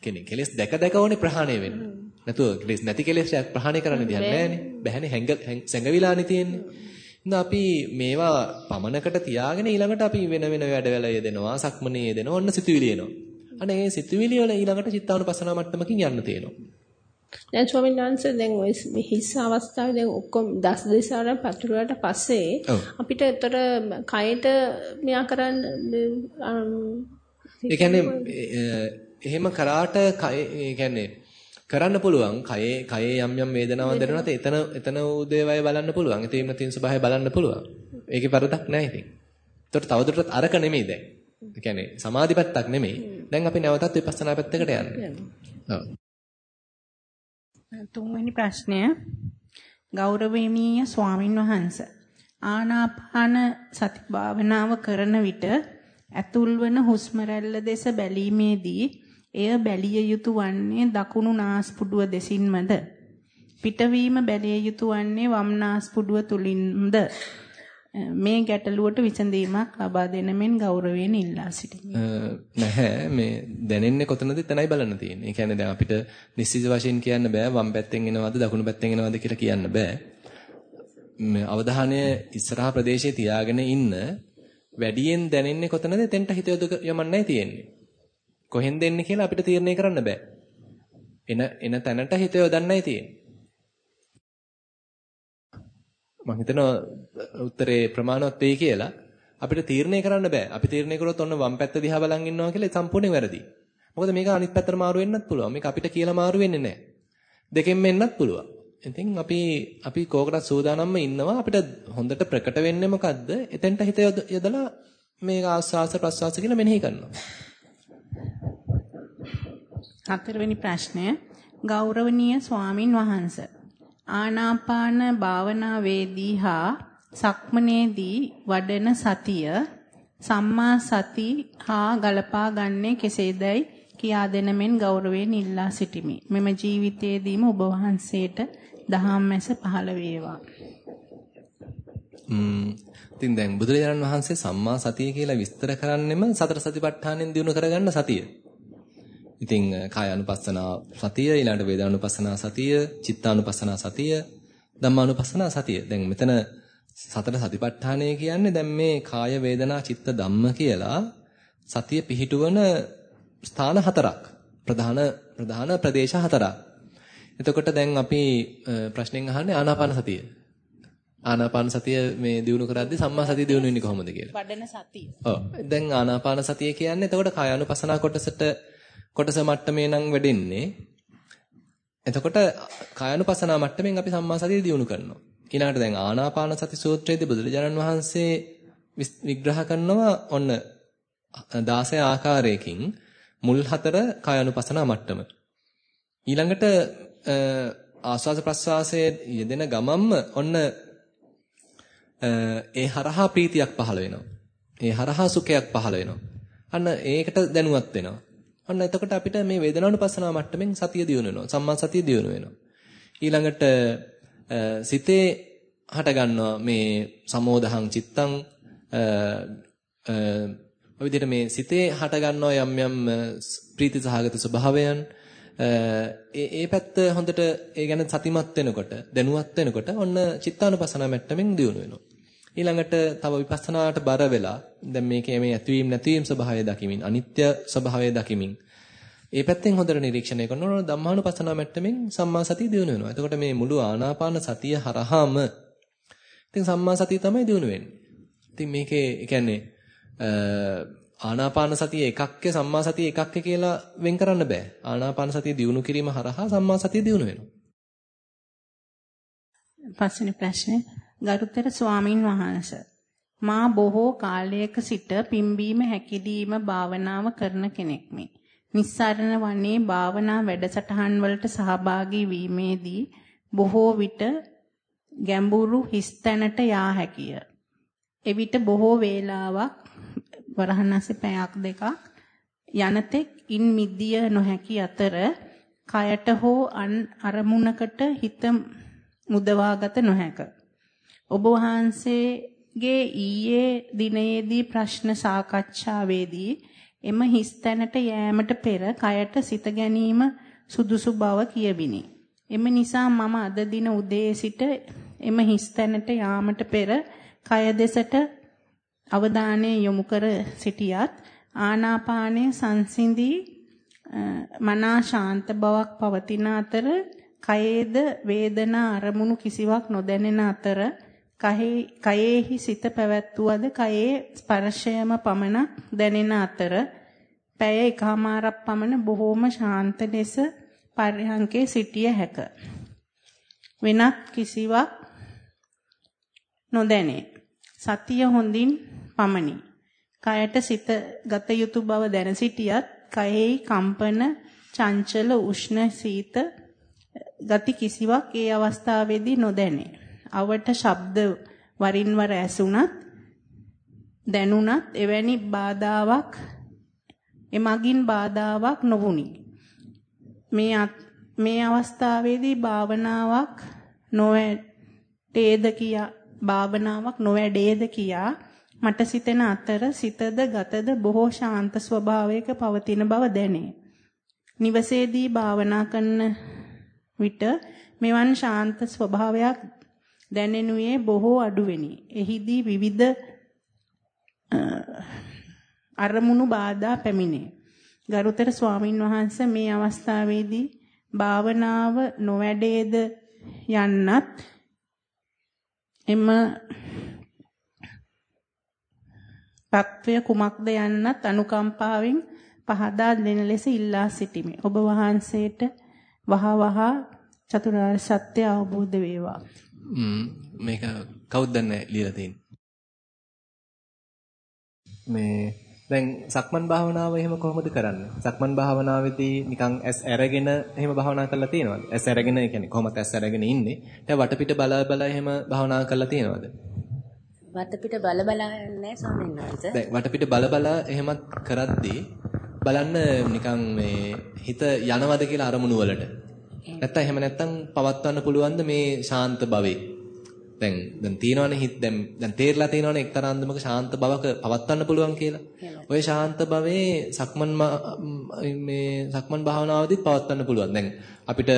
කියන්නේ කෙලෙස් දැක දැක ඕනේ ප්‍රහාණය වෙන්න. නැතුව කෙලෙස් නැති කෙලෙස්යක් ප්‍රහාණය කරන්න දෙයක් නැහැනේ. බැහැනේ හැංග සැඟවිලානේ තියෙන්නේ. ඉතින් අපි මේවා පමනකට තියාගෙන ඊළඟට අපි වෙන වෙන වැඩවල යෙදෙනවා, සක්මනේ යෙදෙනවා, ඔන්න සිතුවිලි එනවා. අනේ මේ සිතුවිලි වල ඊළඟට චිත්තානුපස්සනා මට්ටමකින් යන්න තියෙනවා. දැන් ස්වාමීන් වහන්සේ දැන් ඔය හිස් අවස්ථාවේ දැන් ඔක්කොම දස් දෙසාර පතුරවට පස්සේ අපිට ඒතර කයට මෙයා කරන්න ඒ කියන්නේ එහෙම කරාට ඒ කියන්නේ කරන්න පුළුවන්. කයේ කයේ යම් යම් වේදනාවක් දැනෙනවාත් එතන එතන උදේවය බලන්න පුළුවන්. ඒ තේම තින් ස්වභාවය බලන්න පුළුවන්. ඒකේ වරදක් නැහැ ඉතින්. ඒතකොට තවදුරටත් අරක නෙමෙයි දැන්. ඒ කියන්නේ සමාධි පැත්තක් නෙමෙයි. දැන් අපි නැවතත් විපස්සනා පැත්තකට යන්නේ. ඔව්. තුන්වෙනි ප්‍රශ්නය ගෞරවණීය ස්වාමින් වහන්සේ ආනාපාන සති භාවනාව කරන විට ඇතුල්වන හුස්ම රැල්ල දෙස බැලීමේදී එය බැලිය යුතු වන්නේ දකුණු නාස්පුඩුව දෙසින්මද පිටවීම බැලිය යුතු වන්නේ වම් නාස්පුඩුව තුලින්ද මේ ගැටලුවට විසඳීමක් ලබා දෙන මෙන් ගෞරවයෙන් ඉල්ලා සිටිමි. නැහැ මේ දැනෙන්නේ කොතනද එතනයි බලන්න තියෙන්නේ. ඒ කියන්නේ දැන් අපිට නිශ්චිත වශයෙන් කියන්න බෑ වම් පැත්තෙන් එනවද දකුණු පැත්තෙන් එනවද කියලා කියන්න බෑ. මේ අවධානය ඉස්සරහා ප්‍රදේශයේ තියාගෙන ඉන්න වැඩියෙන් දැනෙන්නේ කොතනද එතෙන්ට හිත යොමන්නයි තියෙන්නේ. කොහෙන්ද එන්නේ කියලා අපිට තීරණය කරන්න බෑ. එන එන තැනට හිත යොදන්නයි තියෙන්නේ. මම හිතනවා උත්තරේ ප්‍රමාණවත් වෙයි කියලා අපිට තීරණය කරන්න බෑ. අපි තීරණය කරොත් ඔන්න වම් පැත්ත දිහා බලන් ඉන්නවා කියලා සම්පූර්ණයෙන් වැරදි. මොකද මේක අනිත් පැත්තට මාරු වෙන්නත් පුළුවන්. මේක අපිට කියලා මාරු වෙන්නේ නැහැ. දෙකෙන්ම එන්නත් පුළුවන්. ඉතින් අපි අපි කෝකටත් සූදානම්ම ඉන්නවා අපිට හොඳට ප්‍රකට වෙන්නේ මොකද්ද? එතෙන්ට හිත යොදලා මේක ආස්වාස ප්‍රස්වාස කියලා මෙනෙහි කරනවා. හතරවෙනි ප්‍රශ්නය ගෞරවනීය ස්වාමින් වහන්සේ ආනාපාන භාවනාවේදී හා සක්මනේදී වඩන සතිය සම්මා සති හා ගලපා ගන්නේ කෙසේදයි කියා දෙන මෙන් ගෞරවයෙන් ඉල්ලා සිටිමි. මෙම ජීවිතයේදීම ඔබ වහන්සේට දහම් මැස පහළ වේවා. ම්ම් ඉතින් දැන් බුදුරජාණන් වහන්සේ සම්මා සතිය කියලා විස්තර කරන්නෙම සතර සතිපට්ඨානෙන් දිනු කරගන්න සතිය. ඉතින් කාය අනුපස්සනා සතිය ඊළඟට වේදානුපස්සනා සතිය, චිත්තානුපස්සනා සතිය, ධම්මානුපස්සනා සතිය. දැන් මෙතන සතර සතිපට්ඨානය කියන්නේ දැන් මේ කාය වේදනා චිත්ත ධම්ම කියලා සතිය පිහිටුවන ස්ථාන හතරක්. ප්‍රධාන ප්‍රධාන ප්‍රදේශ හතරක්. එතකොට දැන් අපි ප්‍රශ්නෙන් අහන්නේ ආනාපාන සතිය. ආනාපාන සතිය මේ දිනු කරද්දී සම්මා සතිය දිනු වෙන්නේ කොහොමද කියලා. වඩන සතිය. ඔව්. දැන් ආනාපාන සතිය කියන්නේ එතකොට කායानुපසනා කොටසට කොටස මට්ටමේ නම් වැඩෙන්නේ. එතකොට කායानुපසනා මට්ටමින් අපි සම්මා සතිය දිනු කරනවා. ඊළඟට දැන් ආනාපාන සති සූත්‍රයේදී බුදුරජාණන් වහන්සේ විග්‍රහ කරනවා ඔන්න 16 ආකාරයකින් මුල් හතර කායानुපසනා මට්ටම. ඊළඟට ආස්වාද ප්‍රස්වාසයේ යෙදෙන ගමම්ම ඔන්න ඒ හරහා ප්‍රීතියක් පහළ වෙනවා. ඒ හරහා සුඛයක් පහළ වෙනවා. අන්න ඒකට දැනුවත් වෙනවා. අන්න එතකොට අපිට මේ වේදනානුපස්සනා මට්ටමින් සතිය දියුණු වෙනවා. සම්මා සතිය දියුණු වෙනවා. ඊළඟට සිතේ හට ගන්නවා මේ සමෝදහං චිත්තං ඔය විදිහට මේ සිතේ හට ගන්නවා යම් යම් ප්‍රීති සහගත ස්වභාවයන් ඒ ඒ පැත්ත හොඳට ඒ ගැන සතිමත් වෙනකොට දැනුවත් වෙනකොට ඔන්න චිත්තානුපසනාව මට්ටමින් දියුණු වෙනවා. ඊළඟට තව විපස්සනාට බර වෙලා දැන් මේකේ මේ ඇතිවීම නැතිවීම ස්වභාවය දකිමින් අනිත්‍ය ස්වභාවය දකිමින් ඒ පැත්තෙන් හොඳට නිරීක්ෂණය කරනකොට ධම්මානුපසනාව මට්ටමින් සම්මා සතිය දියුණු වෙනවා. එතකොට මේ මුළු ආනාපාන සතිය හරහාම ඉතින් සම්මා සතිය තමයි දියුණු වෙන්නේ. ඉතින් මේකේ කියන්නේ ආනාපාන සතිය එකක්ක සම්මා සතිය එකක්ක කියලා වෙන් කරන්න බෑ. ආනාපාන සතිය දියුණු කිරීම හරහා සම්මා සතිය දියුණු වෙනවා. පස්වෙනි ප්‍රශ්නේ ගරුතර ස්වාමින් වහන්සේ මා බොහෝ කාලයක සිට පිම්බීම හැකිලිම භාවනාව කරන කෙනෙක්මි. නිස්සාරණ වන්නේ භාවනා වැඩසටහන් වලට සහභාගී වීමේදී බොහෝ විට ගැඹුරු හිස්තැනට යා හැකිය. එවිට බොහෝ වේලාවක් වරහන්ැස්සේ පැයක් දෙකක් යනතෙක් ඉන් මිදිය නොහැකි අතර කයට හෝ අන් අරමුණකට හිත මුදවාගත නොහැක. ඔබ වහන්සේගේ ඊයේ දිනයේදී ප්‍රශ්න සාකච්ඡාවේදී එම හිස්තැනට යෑමට පෙර කයට සිත ගැනීම සුදුසු බව කියවිනි. එම නිසා මම අද දින උදේ සිට එම හිස්තැනට යාමට පෙර කය දෙසට අවධානය යොමු කර සිටියත් ආනාපානයේ සංසිඳී මනා ශාන්ත බවක් පවතින අතර කයේද වේදනා අරමුණු කිසිවක් නොදැනෙන අතර කයෙහි සිත පැවැත්වුවද කයේ ස්පර්ශයම පමණක් දැනෙන අතර පැය එකමාරක් පමණ බොහෝම ශාන්ත ලෙස පරිහංකේ සිටිය හැක. වෙනත් කිසිවක් නොදැනේ. සතිය හොඳින් පමණි. කයට සිත ගත යුතු බව දැන සිටියත් කයෙහි කම්පන චංචල උෂ්ණ සීත ගති කිසිවක් ඒ අවස්ථාවේදී නොදැනේ. අවට ශබ්ද වරින් වර ඇසුණත් දැනුණත් එවැනි බාධාවක් එමගින් බාධාවක් නොවුනි. මේ මේ අවස්ථාවේදී භාවනාවක් නොවැටේද කියා භාවනාවක් නොවැඩේද කියා මට සිතෙන අතර සිතද ගතද බොහෝ ශාන්ත ස්වභාවයක පවතින බව දැනේ. නිවසේදී භාවනා කරන විට මෙවන් ශාන්ත ස්වභාවයක් දැනෙනුයේ බොහෝ අඩුවෙනි. එහිදී විවිධ අරමුණු බාධා පැමිණේ. ගරුතර ස්වාමින් වහන්සේ මේ අවස්ථාවේදී භාවනාව නොවැඩේද යන්නත් එම තත්වය කුමක්ද යන්නත් අනුකම්පාවෙන් පහදා දෙන ලෙස ඉල්ලා සිටිමි. ඔබ වහන්සේට වහවහ චතුරාර්ය සත්‍ය අවබෝධ වේවා. මේක කවුද දන්නේ ලියලා තියෙන්නේ? මේ දැන් සක්මන් භාවනාව එහෙම කොහොමද කරන්නේ? සක්මන් භාවනාවේදී නිකන් ඇස් අරගෙන එහෙම භාවනා කරලා තියෙනවද? ඇස් අරගෙන කියන්නේ කොහොමද ඇස් අරගෙන ඉන්නේ? දැන් වටපිට බල බල එහෙම භාවනා කරලා තියෙනවද? වටපිට බල බල නැහැ ස්වාමීන් වහන්සේ. දැන් වටපිට බල බල එහෙමත් කරද්දී බලන්න නිකන් මේ හිත යනවද කියලා අරමුණු වලට. නැත්තම් එහෙම නැත්තම් පවත්වන්න පුළුවන්ද මේ ශාන්ත භවේ? දැන් දැන් තියෙනවනේ හිත දැන් දැන් තේරලා තියෙනවනේ එක්තරා අන්දමක ශාන්ත බවක පවත්වන්න පුළුවන් කියලා. ওই ශාන්ත භවේ සක්මන් මේ සක්මන් භාවනාවදිත් පවත්වන්න පුළුවන්. දැන් අපිට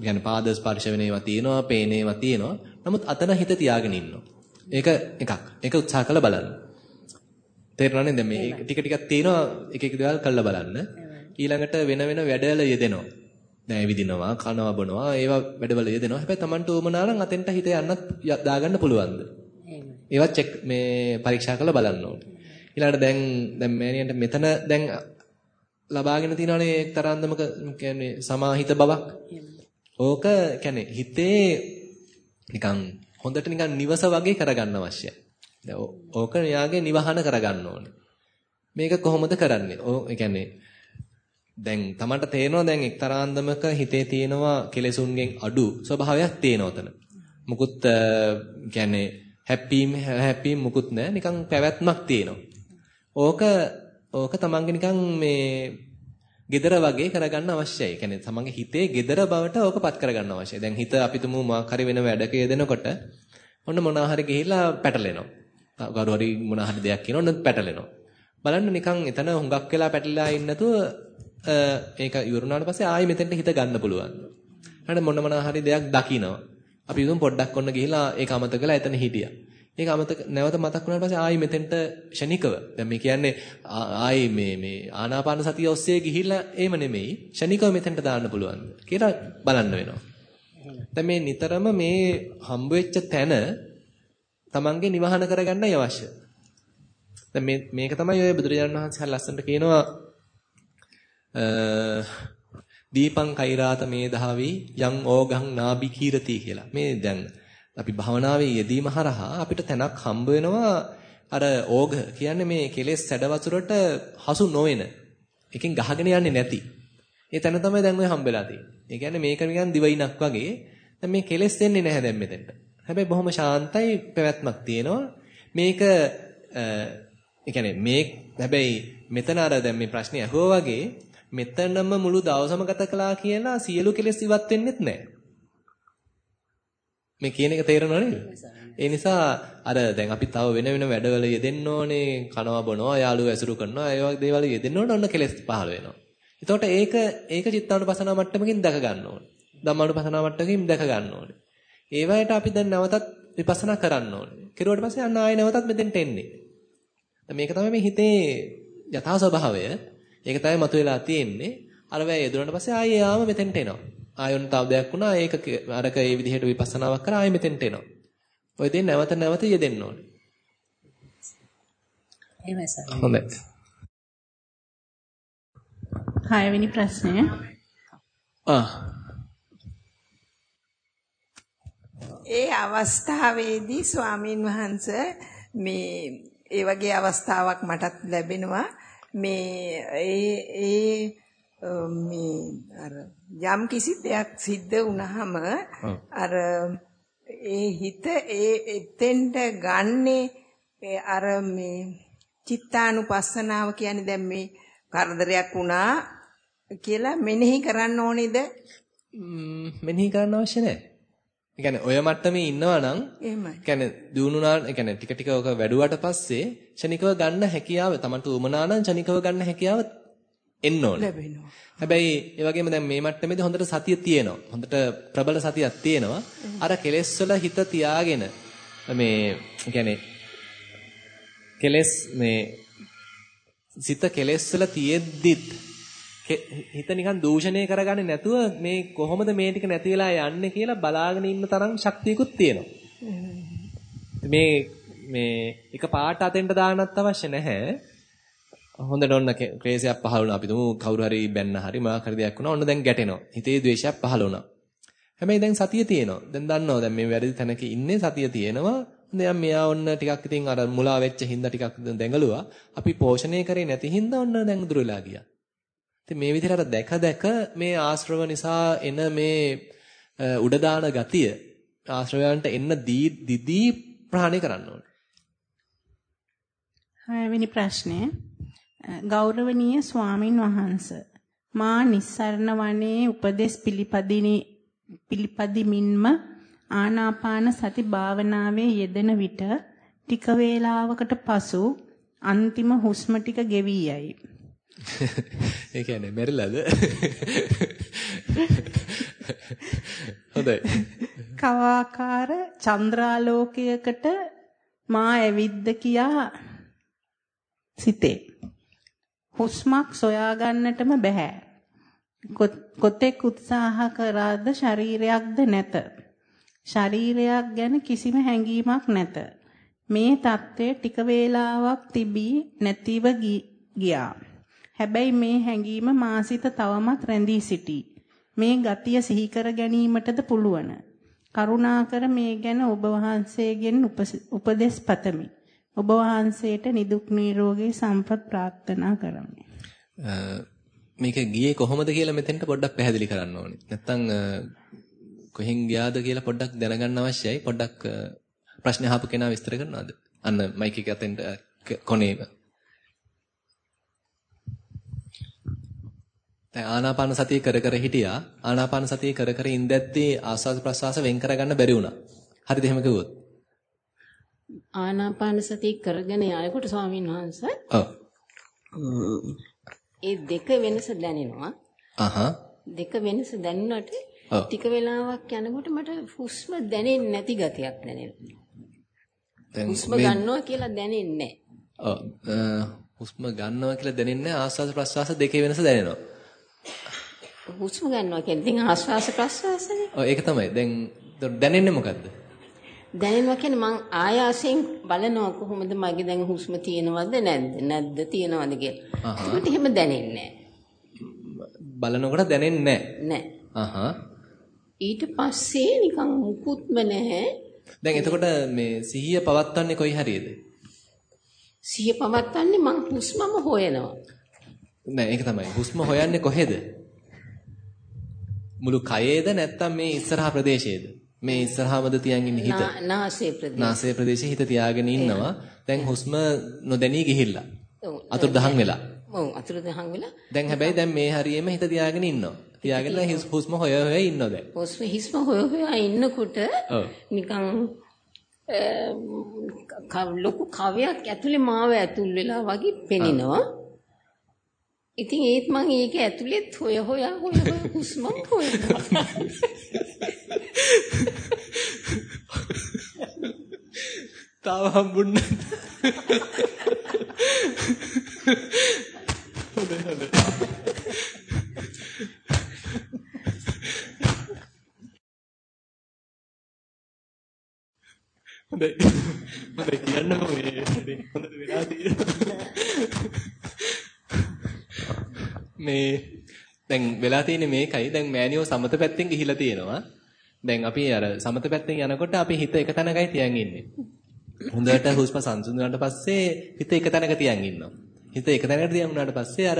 يعني පාද ස්පර්ශ වෙන ඒවා තියෙනවා, පේන ඒවා තියෙනවා. නමුත් අතන හිත තියාගෙන ඉන්නවා. ඒක එකක්. ඒක උත්සාහ කරලා බලන්න. තේරෙනවනේ දැන් මේ ටික ටිකක් තියෙනවා එක එක දේවල් කරලා බලන්න. ඊළඟට වෙන වෙන වැඩවල යෙදෙනවා. දැන් ඇවිදිනවා, කනවා බොනවා, ඒවා වැඩවල යෙදෙනවා. හැබැයි Tamanට උවමනා නම් අතෙන්ට හිත යන්නත් දාගන්න පුළුවන්ද? ඒවත් චෙක් මේ පරීක්ෂා කරලා බලන්න ඕනේ. ඊළඟට දැන් දැන් මෑණියන්ට මෙතන දැන් ලබාගෙන තියෙනවානේ එක්තරාන්දමක කියන්නේ සමාහිත බවක්. ඕක කියන්නේ හිතේ නිකන් හොඳට නිකන් නිවස වගේ කරගන්න අවශ්‍යයි. දැන් ඕක යාගේ නිවහන කරගන්න ඕනේ. මේක කොහොමද කරන්නේ? ඕ කියන්නේ දැන් Tamanට තේරෙනවා දැන් එක්තරාන්දමක හිතේ තියෙනවා කෙලෙසුන්ගෙන් අඩු ස්වභාවයක් තියෙනවා උතන. මුකුත් කියන්නේ හැප්පීම හැප්පීම මුකුත් නැහැ නිකන් පැවැත්මක් තියෙනවා. ඕක ඕක තමන්ගේ නිකන් මේ gedara වගේ කරගන්න අවශ්‍යයි. ඒ කියන්නේ තමන්ගේ හිතේ gedara බවට ඕකපත් කරගන්න අවශ්‍යයි. දැන් හිත අපි තුමු මොකක් හරි වෙන වැඩක යෙදෙනකොට ඔන්න මොනවා හරි ගිහිල්ලා පැටලෙනවා. කවුරු හරි මොනවා හරි දෙයක් කියනවා ඔන්න පැටලෙනවා. බලන්න නිකන් එතන හුඟක් වෙලා පැටලලා ඉන්නතුව ඒක ඉවරුනාට පස්සේ ආයෙ මෙතෙන්ට හිත ගන්න පුළුවන්. හරිද මොන මොනවා හරි දෙයක් දකිනවා. අපි උතුම් පොඩ්ඩක් ඔන්න ගිහිලා ඒක අමතක කරලා එතන හිටියා. ඒක අමතක නැවත මතක් වුණාට පස්සේ ආයි මෙතෙන්ට ෂණිකව දැන් මේ කියන්නේ ආයි මේ මේ ආනාපාන සතිය ඔස්සේ ගිහිල්ලා එහෙම නෙමෙයි ෂණිකව මෙතෙන්ට දාන්න පුළුවන් කියලා බලන්න වෙනවා. දැන් මේ නිතරම මේ හම්බ වෙච්ච තැන Tamange නිවහන කරගන්නයි අවශ්‍ය. දැන් මේ මේක තමයි ඔය බුදුරජාණන් වහන්සේ ලස්සනට කියනවා දීපං කෛරාත මේ දහවි යං ඕගං නාබි කීරති කියලා. මේ දැන් අපි භවනාවේ යෙදීම හරහා අපිට තැනක් හම්බ වෙනවා අර ඕග කියන්නේ මේ කෙලෙස් සැඩ වතුරට හසු නොවන. එකෙන් ගහගෙන යන්නේ නැති. ඒ තැන තමයි දැන් ඔය හම්බෙලා තියෙන්නේ. ඒ කියන්නේ මේක නිකන් දිවයිනක් වගේ. දැන් මේ කෙලෙස් එන්නේ නැහැ දැන් මෙතෙන්ට. හැබැයි බොහොම ශාන්තයි පැවැත්මක් තියෙනවා. මේක ඒ කියන්නේ මේ හැබැයි මෙතන අර දැන් මේ ප්‍රශ්නේ අහුවා වගේ මෙතනම මුළු දවසම ගත කළා කියලා සියලු කෙලෙස් ඉවත් වෙන්නෙත් නැහැ. මේ කියන එක තේරෙනව නේද? ඒ නිසා අර දැන් අපි තව වෙන වෙන වැඩවල යෙදෙන්න ඕනේ, කනවා බොනවා, යාළුවෝ ඇසුරු කරනවා, ඒ වගේ දේවල් යෙදෙන්න ඕන ඔන්න කෙලෙස් පහළ වෙනවා. එතකොට ඒක ඒක චිත්තානුපසනාව මට්ටමකින් දැක ගන්න ඕනේ. ධම්මානුපසනාව මට්ටමකින් දැක ගන්න ඕනේ. ඒ වගේට අපි දැන් නැවතත් විපස්සනා කරන්න ඕනේ. කෙරුවට පස්සේ අන්න ආයෙ නැවතත් මෙතෙන්ට එන්නේ. මේක තමයි මේ හිතේ යථා ස්වභාවය. ඒක තමයි මතුවලා තියෙන්නේ. අර වැය යෙදුනට පස්සේ ආයෙ යාම මෙතෙන්ට එනවා. ආයොන් තව දෙයක් වුණා ඒක අරක ඒ විදිහට විපස්සනාවක් කරා ආයෙ මෙතෙන්ට එනවා. ඔය දේ නැවත නැවත යෙදෙන්න ඕනේ. එහෙමයි සර්. හොඳයි. හයවෙනි ප්‍රශ්නය. ආ. ඒ අවස්ථාවේදී ස්වාමින් වහන්සේ මේ ඒ වගේ අවස්ථාවක් මටත් ලැබෙනවා මේ ඒ ඒ මේ අර යම් කිසි දෙයක් සිද්ධ වුණාම අර ඒ හිත ඒ එතෙන්ට ගන්නේ අර මේ චිත්තානුපස්සනාව කියන්නේ දැන් මේ කරදරයක් වුණා කියලා මෙනෙහි කරන්න ඕනේද? මෙනෙහි කරන්න අවශ්‍ය නැහැ. ඒ කියන්නේ ඔය මට්ටමේ ඉන්නවා නම් එහෙමයි. ඒ කියන්නේ දිනුනා ඒ කියන්නේ ටික ටික ඔක වැඩුවට පස්සේ ෂණිකව ගන්න හැකියාව තමන්ට උමනා නම් ෂණිකව ගන්න හැකියාව එන්න ඕනේ. ලැබෙනවා. හැබැයි ඒ වගේම දැන් මේ මට්ටමේදී හොඳට සතිය තියෙනවා. හොඳට ප්‍රබල සතියක් තියෙනවා. අර කෙලෙස් වල හිත තියාගෙන මේ කියන්නේ කෙලෙස් මේ සිත කෙලෙස් වල තියෙද්දිත් හිත නිකන් දූෂණය කරගන්නේ නැතුව මේ කොහොමද මේ ටික නැති වෙලා යන්නේ කියලා බලාගෙන ඉන්න තරම් ශක්තියකුත් තියෙනවා. මේ මේ එක පාට අතෙන්ට දාන්නත් අවශ්‍ය නැහැ. හොඳට ඔන්න ක්ලේශයක් පහළ වුණා. අපි තුමු කවුරු හරි බැන්න හරි මොකක් හරි දෙයක් වුණා. ඔන්න දැන් ගැටෙනවා. හිතේ ද්වේෂයක් පහළ වුණා. හැබැයි දැන් සතිය තියෙනවා. දැන් දන්නවා දැන් මේ වැරදි තැනක ඉන්නේ සතිය තියෙනවා. දැන් මෙයා ඔන්න ටිකක් ඉතින් අර මුලා වෙච්ච හින්දා ටිකක් දැඟලුවා. අපි පෝෂණය කරේ නැති හින්දා ඔන්න දැන් දුර වෙලා ගියා. ඉතින් මේ විදිහට අර දැක දැක මේ ආශ්‍රව නිසා එන මේ උඩ දාන ගතිය ආශ්‍රවයන්ට එන්න දිදී ප්‍රහාණය කරන්න ඕනේ. හයවෙනි ප්‍රශ්නය ගෞරවනීය ස්වාමින් වහන්ස මා නිස්සරණ වනයේ උපදේශ පිළිපදිනි පිළිපදිමින්ම ආනාපාන සති භාවනාවේ යෙදෙන විට ටික වේලාවකට පසු අන්තිම හුස්ම ටික ගෙවි යයි. ඒ කියන්නේ මෙරිලාද? හොඳයි. කවාකාර චන්ද්‍රාලෝකයකට මා ඇවිද්ද කියා සිතේ. හුස්මක් සොයා ගන්නටම බෑ. කොතෙක් උත්සාහ කරාද ශරීරයක්ද නැත. ශරීරයක් ගැන කිසිම හැඟීමක් නැත. මේ தત્ත්වය ටික වේලාවක් තිබී නැතිව ගියා. හැබැයි මේ හැඟීම මාසිත තවමත් රැඳී සිටී. මේ ගතිය සිහි කර ගැනීමටද පුළුවන්. කරුණාකර මේ ගැන ඔබ වහන්සේගෙන් උපදෙස් පතමි. ඔබ වහන්සේට නිදුක් නිරෝගී සම්පත් ප්‍රාර්ථනා කරමි. මේක ගියේ කොහොමද කියලා මෙතෙන්ට පොඩ්ඩක් පැහැදිලි කරන්න ඕනේ. නැත්තම් කොහෙන් ගියාද කියලා පොඩ්ඩක් දැනගන්න අවශ්‍යයි. පොඩ්ඩක් ප්‍රශ්න අහපු කෙනා විස්තර කරනවද? අන්න මයික් එක අතෙන්ට කොනේම. දැන් ආනාපාන සතිය කර කර හිටියා. ආනාපාන සතිය කර කර ඉඳද්දී ආස්වාද ප්‍රසවාස වෙන් කරගන්න බැරි වුණා. හරිද එහෙම කිව්වොත්? ආනාපාන සතිය කරගෙන යනකොට ස්වාමීන් වහන්සේ ඔව්. ඒ දෙක වෙනස දැනෙනවා. අහහ. දෙක වෙනස දැනුණාට ටික වෙලාවක් යනකොට මට හුස්ම දැනෙන්නේ නැති ගතියක් දැනෙනවා. හුස්ම ගන්නවා කියලා දැනෙන්නේ නැහැ. හුස්ම ගන්නවා කියලා දැනෙන්නේ ආස්වාද ප්‍රස්වාස දෙකේ වෙනස දැනෙනවා. හුස්ම ගන්නවා කියන්නේ ඉතින් ආස්වාස ප්‍රස්වාසනේ. ඔව් ඒක තමයි. දැන් දැනෙන්නේ මොකද්ද? දැනෙනවා කියන්නේ මං ආයාසයෙන් බලනවා කොහොමද මගේ දැන් හුස්ම තියෙනවද නැද්ද නැද්ද තියෙනවද කියලා. ඒකට එහෙම දැනෙන්නේ බලනකොට දැනෙන්නේ නැහැ. ඊට පස්සේ නිකන් මුකුත්ම නැහැ. දැන් එතකොට මේ සිහිය පවත්වන්නේ කොයි හරියද? සිහිය පවත්වන්නේ මං හුස්මම හොයනවා. නෑ ඒක තමයි. හුස්ම හොයන්නේ කොහෙද? මුළු කයේද නැත්නම් මේ ඉස්සරහා ප්‍රදේශයේද? මේ ඉස්සරහාමද තියන් ඉන්නේ හිත? නාසයේ ප්‍රදේශය. නාසයේ ප්‍රදේශයේ හිත තියාගෙන ඉන්නවා. දැන් හුස්ම නොදැනී ගිහිල්ලා. අතුරුදහන් වෙලා. ඔව් අතුරුදහන් වෙලා. දැන් හැබැයි දැන් මේ හරියෙම හිත තියාගෙන ඉන්නවා. තියාගෙන හුස්ම හොය හොය ඉන්නව දැන්. හුස්ම හිස්ම හොය හොය ඉන්නකොට නිකන් ලොකු කවයක් ඇතුලේ මාව ඇතුල් වෙලා වගේ පෙනෙනවා. ඉතින් ඒත් මං ඒක ඇතුලෙත් හොය හොයා හොය හොය හුස්ම හොයනවා. තාම හම්බුන්නේ හොඳයි හොඳයි. හොඳයි. හොඳයි කියන්නකෝ මේ හොඳට වෙලා තියෙනවා. මේ දැන් වෙලා තියෙන්නේ මේකයි. දැන් මෑනියෝ සමත පැත්තෙන් ගිහිලා තියෙනවා. දැන් අපි අර සමත පැත්තෙන් යනකොට අපි හිත එක තැනකයි තියන් ඉන්නේ. හොඳට හුස්ම සංසුන්නාට පස්සේ හිත එක තැනක තියන් ඉන්නවා. හිත එක තැනකට තියන් උනාට පස්සේ අර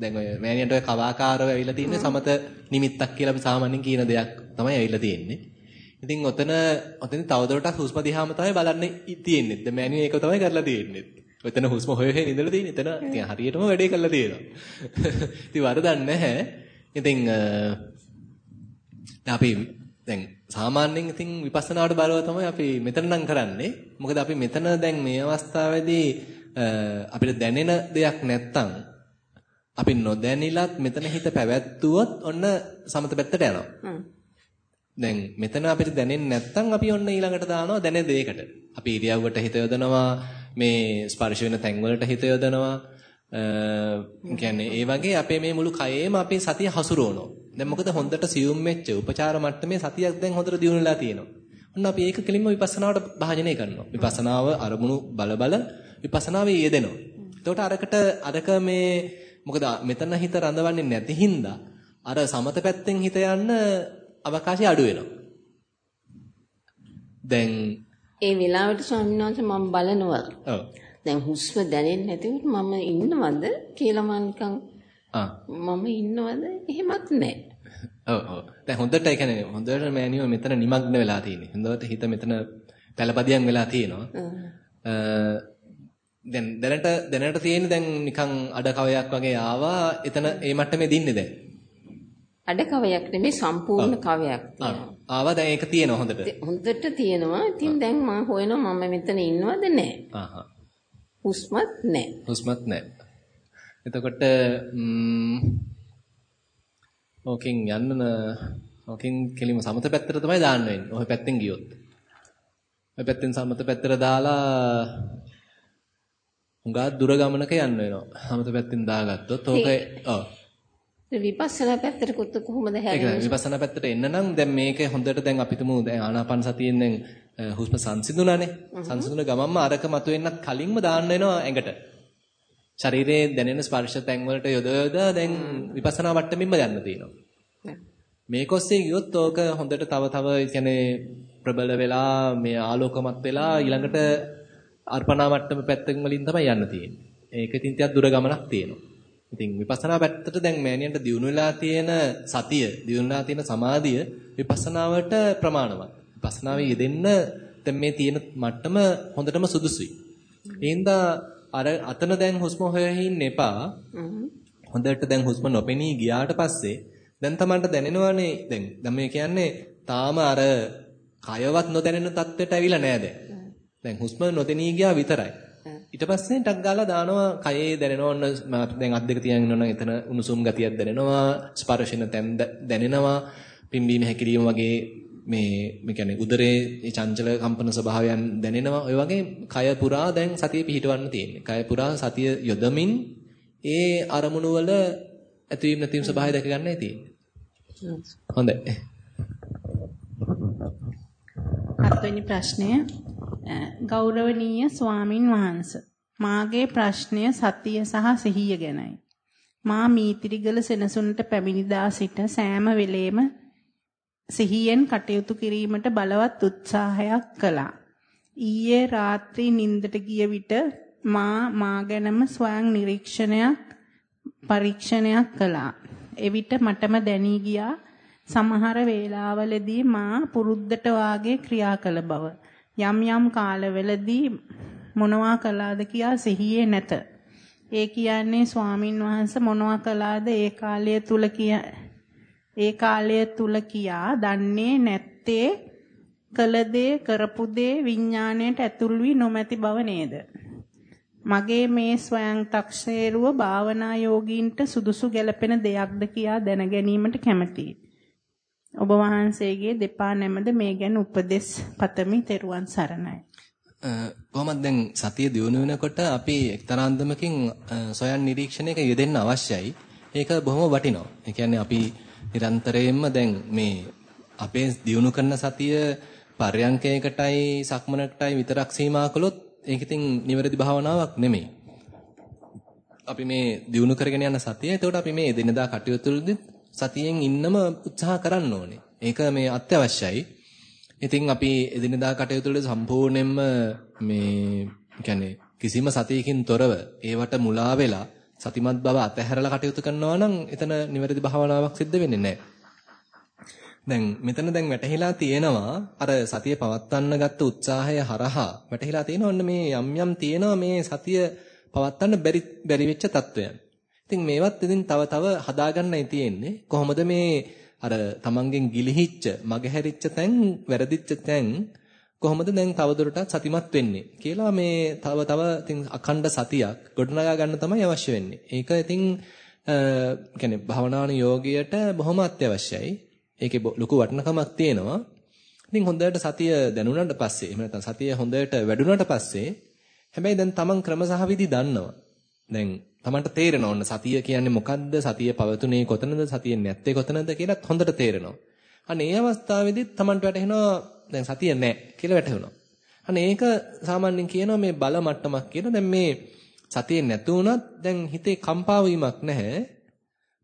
දැන් ඔය මෑනියන්ට ඔය කවාකාරව ඇවිල්ලා තියෙන්නේ සමත නිමිත්තක් කියලා අපි සාමාන්‍යයෙන් කියන දෙයක් තමයි ඇවිල්ලා තියෙන්නේ. ඉතින් ඔතන ඔතන තවදුරටත් හුස්ම දිහාම තමයි බලන්න තියෙන්නේ. දැන් මෑනියෝ ඒක තමයි කරලා තියෙන්නේ. ඔතන හුස්ම හොය හොය ඉඳලා තියෙන. එතන ඉතින් හරියටම වැඩේ කරලා තියෙනවා. ඉතින් වරදක් නැහැ. ඉතින් අපි දැන් සාමාන්‍යයෙන් ඉතින් විපස්සනාවට බලව තමයි අපි මෙතන නම් කරන්නේ. මොකද අපි මෙතන දැන් මේ අවස්ථාවේදී අපිට දැනෙන දෙයක් නැත්තම් අපි නොදැනිලත් මෙතන හිත පැවැත්තුවොත් ඔන්න සමත පැත්තට යනවා. දැන් මෙතන අපිට දැනෙන්නේ නැත්තම් අපි ඔන්න ඊළඟට දානවා දැනෙන දෙයකට. අපි ඉරියව්වට හිත යොදනවා මේ ස්පර්ශ වෙන තැන් වලට හිත යොදනවා. කියන්නේ ඒ වගේ අපේ මේ මුළු කයේම අපේ සතිය හසුරවනවා. දැන් මොකද හොඳට සියුම් වෙච්ච උපචාර මට්ටමේ සතියක් දැන් හොඳට දියුණු වෙලා තියෙනවා. ඔන්න අපි ඒක කෙලින්ම විපස්සනාවට භාජනය කරනවා. විපස්සනාව අරමුණු බල බල විපස්සනාවේ යෙදෙනවා. එතකොට අරකට අරක මේ මොකද මෙතන හිත රඳවන්නේ නැති හින්දා අර සමත පැත්තෙන් හිත යන්න අවකාශය අඩු වෙනවා. දැන් ඒ වෙලාවට ස්වාමීන් වහන්සේ මම බලනවා. ඔව්. දැන් හුස්ම දැනෙන්නේ නැතිවට මම ඉන්නවද කියලා මම නිකන් ආ මම ඉන්නවද එහෙමත් නැහැ. ඔව් ඔව්. දැන් හොඳට ඒ කියන්නේ හොඳට මෑනියෝ මෙතන নিমগ্ন වෙලා තියෙන්නේ. හොඳට හිත මෙතන පළපදියම් වෙලා තියෙනවා. දැන් දැනට දැනට තියෙන්නේ දැන් නිකන් අඩ කවයක් වගේ ආවා. එතන ඒ මට්ටමේ දින්නේ දැන්. අඩ කවයක් නෙමෙයි සම්පූර්ණ කවයක් තියෙනවා. ආවා දැන් ඒක තියෙනවා හොඳට. හොඳට තියෙනවා. ඉතින් දැන් මම හොයනවා මම මෙතන ඉන්නවද නැහැ. ආහා. හුස්මත් නැහැ. හුස්මත් නැහැ. එතකොට ඕකෙන් යන්න ඕකෙන් කෙලිම සමත පැත්තට තමයි දාන්න වෙන්නේ. ඔය පැත්තෙන් ගියොත්. ඔය පැත්තෙන් සමත පැත්තට දාලා හුඟා දුර ගමනක යන්න වෙනවා. සමත පැත්තෙන් දාගත්තොත් ඕක ඔව්. විපස්සනා පැත්තට කොහොමද ඒක හැරෙන්නේ? විපස්සනා පැත්තට එන්න නම් දැන් මේක හොඳට දැන් අපි තුමු දැන් ආනාපාන සතියෙන් දැන් හුස්ම සංසිඳුණානේ. සංසිඳුණ ගමන්ම අරක මතුවෙන්නත් කලින්ම දාන්න වෙනවා ඇඟට. ශරීරයේ දැනෙන ස්පර්ශ තැන් වලට යොද යොද දැන් විපස්සනා වට්ටමින්ම යන්න තියෙනවා. මේක ඔස්සේ ගියොත් ඕක හොඳට තව තව කියන්නේ ප්‍රබල වෙලා මේ ආලෝකමත් වෙලා ඊළඟට අර්පණා මට්ටම පැත්තකින් වලින් තමයි යන්න තියෙන්නේ. ඒක ඉතින් ටිකක් දුර ගමනක් තියෙනවා. ඉතින් විපස්සනා පැත්තට දැන් මෑනියන්ට දියුණු වෙලා තියෙන සතිය, දියුණු වෙලා තියෙන සමාධිය විපස්සනාවට ප්‍රමාණවත්. විපස්සනාවේ යෙදෙන්න දැන් මේ තියෙන මට්ටම හොඳටම සුදුසුයි. එහෙනම් අර අතන දැන් හුස්ම හොයහින් එපා. හොඳට දැන් හුස්ම නොපෙනී ගියාට පස්සේ දැන් Tamanට දැනෙනවානේ දැන් දැන් මේ කියන්නේ තාම අර කයවත් නොදැනෙන තත්ත්වයට ඇවිල්ලා නෑ දැන්. දැන් හුස්ම නොදෙනී ගියා විතරයි. ඊට පස්සේ ටක් ගාලා දානවා කයේ දැනෙනවා ඔන්න දැන් අත් දෙක තියන් ඉන්නවනම් එතන උණුසුම් ගතියක් දැනෙනවා ස්පර්ශන තැන් දැනෙනවා පිම්බීම හැකිලිම වගේ මේ මේ කියන්නේ උදරයේ චංචල කම්පන ස්වභාවයන් දැනෙනවා. ඔය වගේ කය පුරා දැන් සතිය පිහිටවන්න තියෙන්නේ. කය පුරා සතිය යොදමින් ඒ අරමුණු වල ඇතිවීම නැතිවීම ස්වභාවය දැක ගන්නයි තියෙන්නේ. හොඳයි. හත්වෙනි ප්‍රශ්නය ගෞරවනීය ස්වාමින් වහන්සේ මාගේ ප්‍රශ්නය සතිය සහ සිහිය ගැනයි. මා මීතිරිගල සෙනසුනට පැමිණිදා සිට සෑම වෙලේම සිහියෙන් කටයුතු කිරීමට බලවත් උත්සාහයක් කළා. ඊයේ රාත්‍රී නිින්දට ගිය විට මා මා ගැනම ස්වයං නිරීක්ෂණයක් පරීක්ෂණයක් කළා. එවිට මටම දැනී ගියා සමහර වේලාවලදී මා පුරුද්දට වාගේ ක්‍රියා කළ බව. යම් යම් කාලවලදී මොනවා කළාද කියා සිහියේ නැත. ඒ කියන්නේ ස්වාමින් වහන්සේ මොනවා කළාද ඒ කාලය තුල කිය ඒ කාලය තුල කියා දන්නේ නැත්තේ කළ දේ කරපු දේ විඥාණයට ඇතුල් වී නොමැති බව නේද? මගේ මේ ස්වයං තක්සේරුව භාවනා යෝගීන්ට සුදුසු ගැළපෙන දෙයක්ද කියා දැන ගැනීමට කැමැතියි. ඔබ වහන්සේගේ දෙපා නැමද මේ ගැන උපදෙස් පතමි තෙරුවන් සරණයි. කොහොමද දැන් සතිය දියුණු වෙනකොට අපි එක්තරා අන්දමකින් සොයන් නිරීක්ෂණයක යෙදෙන්න අවශ්‍යයි. ඒක බොහොම වටිනවා. ඒ කියන්නේ අපි නිරන්තරයෙන්ම දැන් මේ අපේ දියුණු කරන සතිය පර්යංකයකටයි සක්මනකටයි විතරක් සීමා කළොත් ඒක ඉතින් නිවැරදි භාවනාවක් නෙමෙයි. අපි මේ දියුණු කරගෙන යන සතිය එතකොට අපි මේ එදිනදා කටයුතු වලදී සතියෙන් ඉන්නම උත්සාහ කරන්න ඕනේ. ඒක මේ අත්‍යවශ්‍යයි. ඉතින් අපි එදිනදා කටයුතු වල සම්පූර්ණයෙන්ම මේ කියන්නේ කිසිම සතියකින් තොරව ඒවට මුලා වෙලා සතිමත් බව අතහැරලා කටයුතු කරනවා නම් එතන නිවැරදි භාවනාවක් සිද්ධ වෙන්නේ නැහැ. දැන් මෙතන දැන් වැටහිලා තියෙනවා අර සතිය පවත්වන්න ගත්ත උත්සාහය හරහා වැටහිලා තියෙනවා ඔන්න මේ යම් යම් තියෙනවා මේ සතිය පවත්වන්න බැරි බැරි වෙච්ච තත්වයන්. ඉතින් මේවත් ඉතින් තව තව හදාගන්නයි තියෙන්නේ. කොහොමද මේ අර තමන්ගෙන් ගිලිහිච්ච, මගහැරිච්ච තැන්, වැරදිච්ච තැන් කොහොමද දැන් තවදුරටත් සතිමත් වෙන්නේ කියලා මේ තව තව ඉතින් අඛණ්ඩ සතියක් ගොඩනගා ගන්න තමයි අවශ්‍ය වෙන්නේ. ඒක ඉතින් කියන්නේ භවනාන යෝගියට බොහොම අත්‍යවශ්‍යයි. ඒකේ ලොකු වටිනකමක් තියෙනවා. ඉතින් හොඳට සතිය දැනුණාට පස්සේ එහෙම නැත්නම් සතිය හොඳට වැඩුණාට පස්සේ හැබැයි දැන් තමන් ක්‍රම සහ විදි දන්නවා. දැන් තමන්ට තේරෙනවා ඔන්න සතිය කියන්නේ මොකද්ද? සතිය පවතුනේ කොතනද? සතිය නැත්තේ කොතනද කියලාත් හොඳට තේරෙනවා. අන්න ඒ අවස්ථාවේදීත් තමන්ට වැටහෙනවා දැන් සතිය නැහැ කියලා වැටහෙනවා. අන්න ඒක සාමාන්‍යයෙන් කියනවා මේ බල මට්ටමක් කියලා. දැන් මේ සතිය නැතුණත් දැන් හිතේ කම්පා වීමක් නැහැ.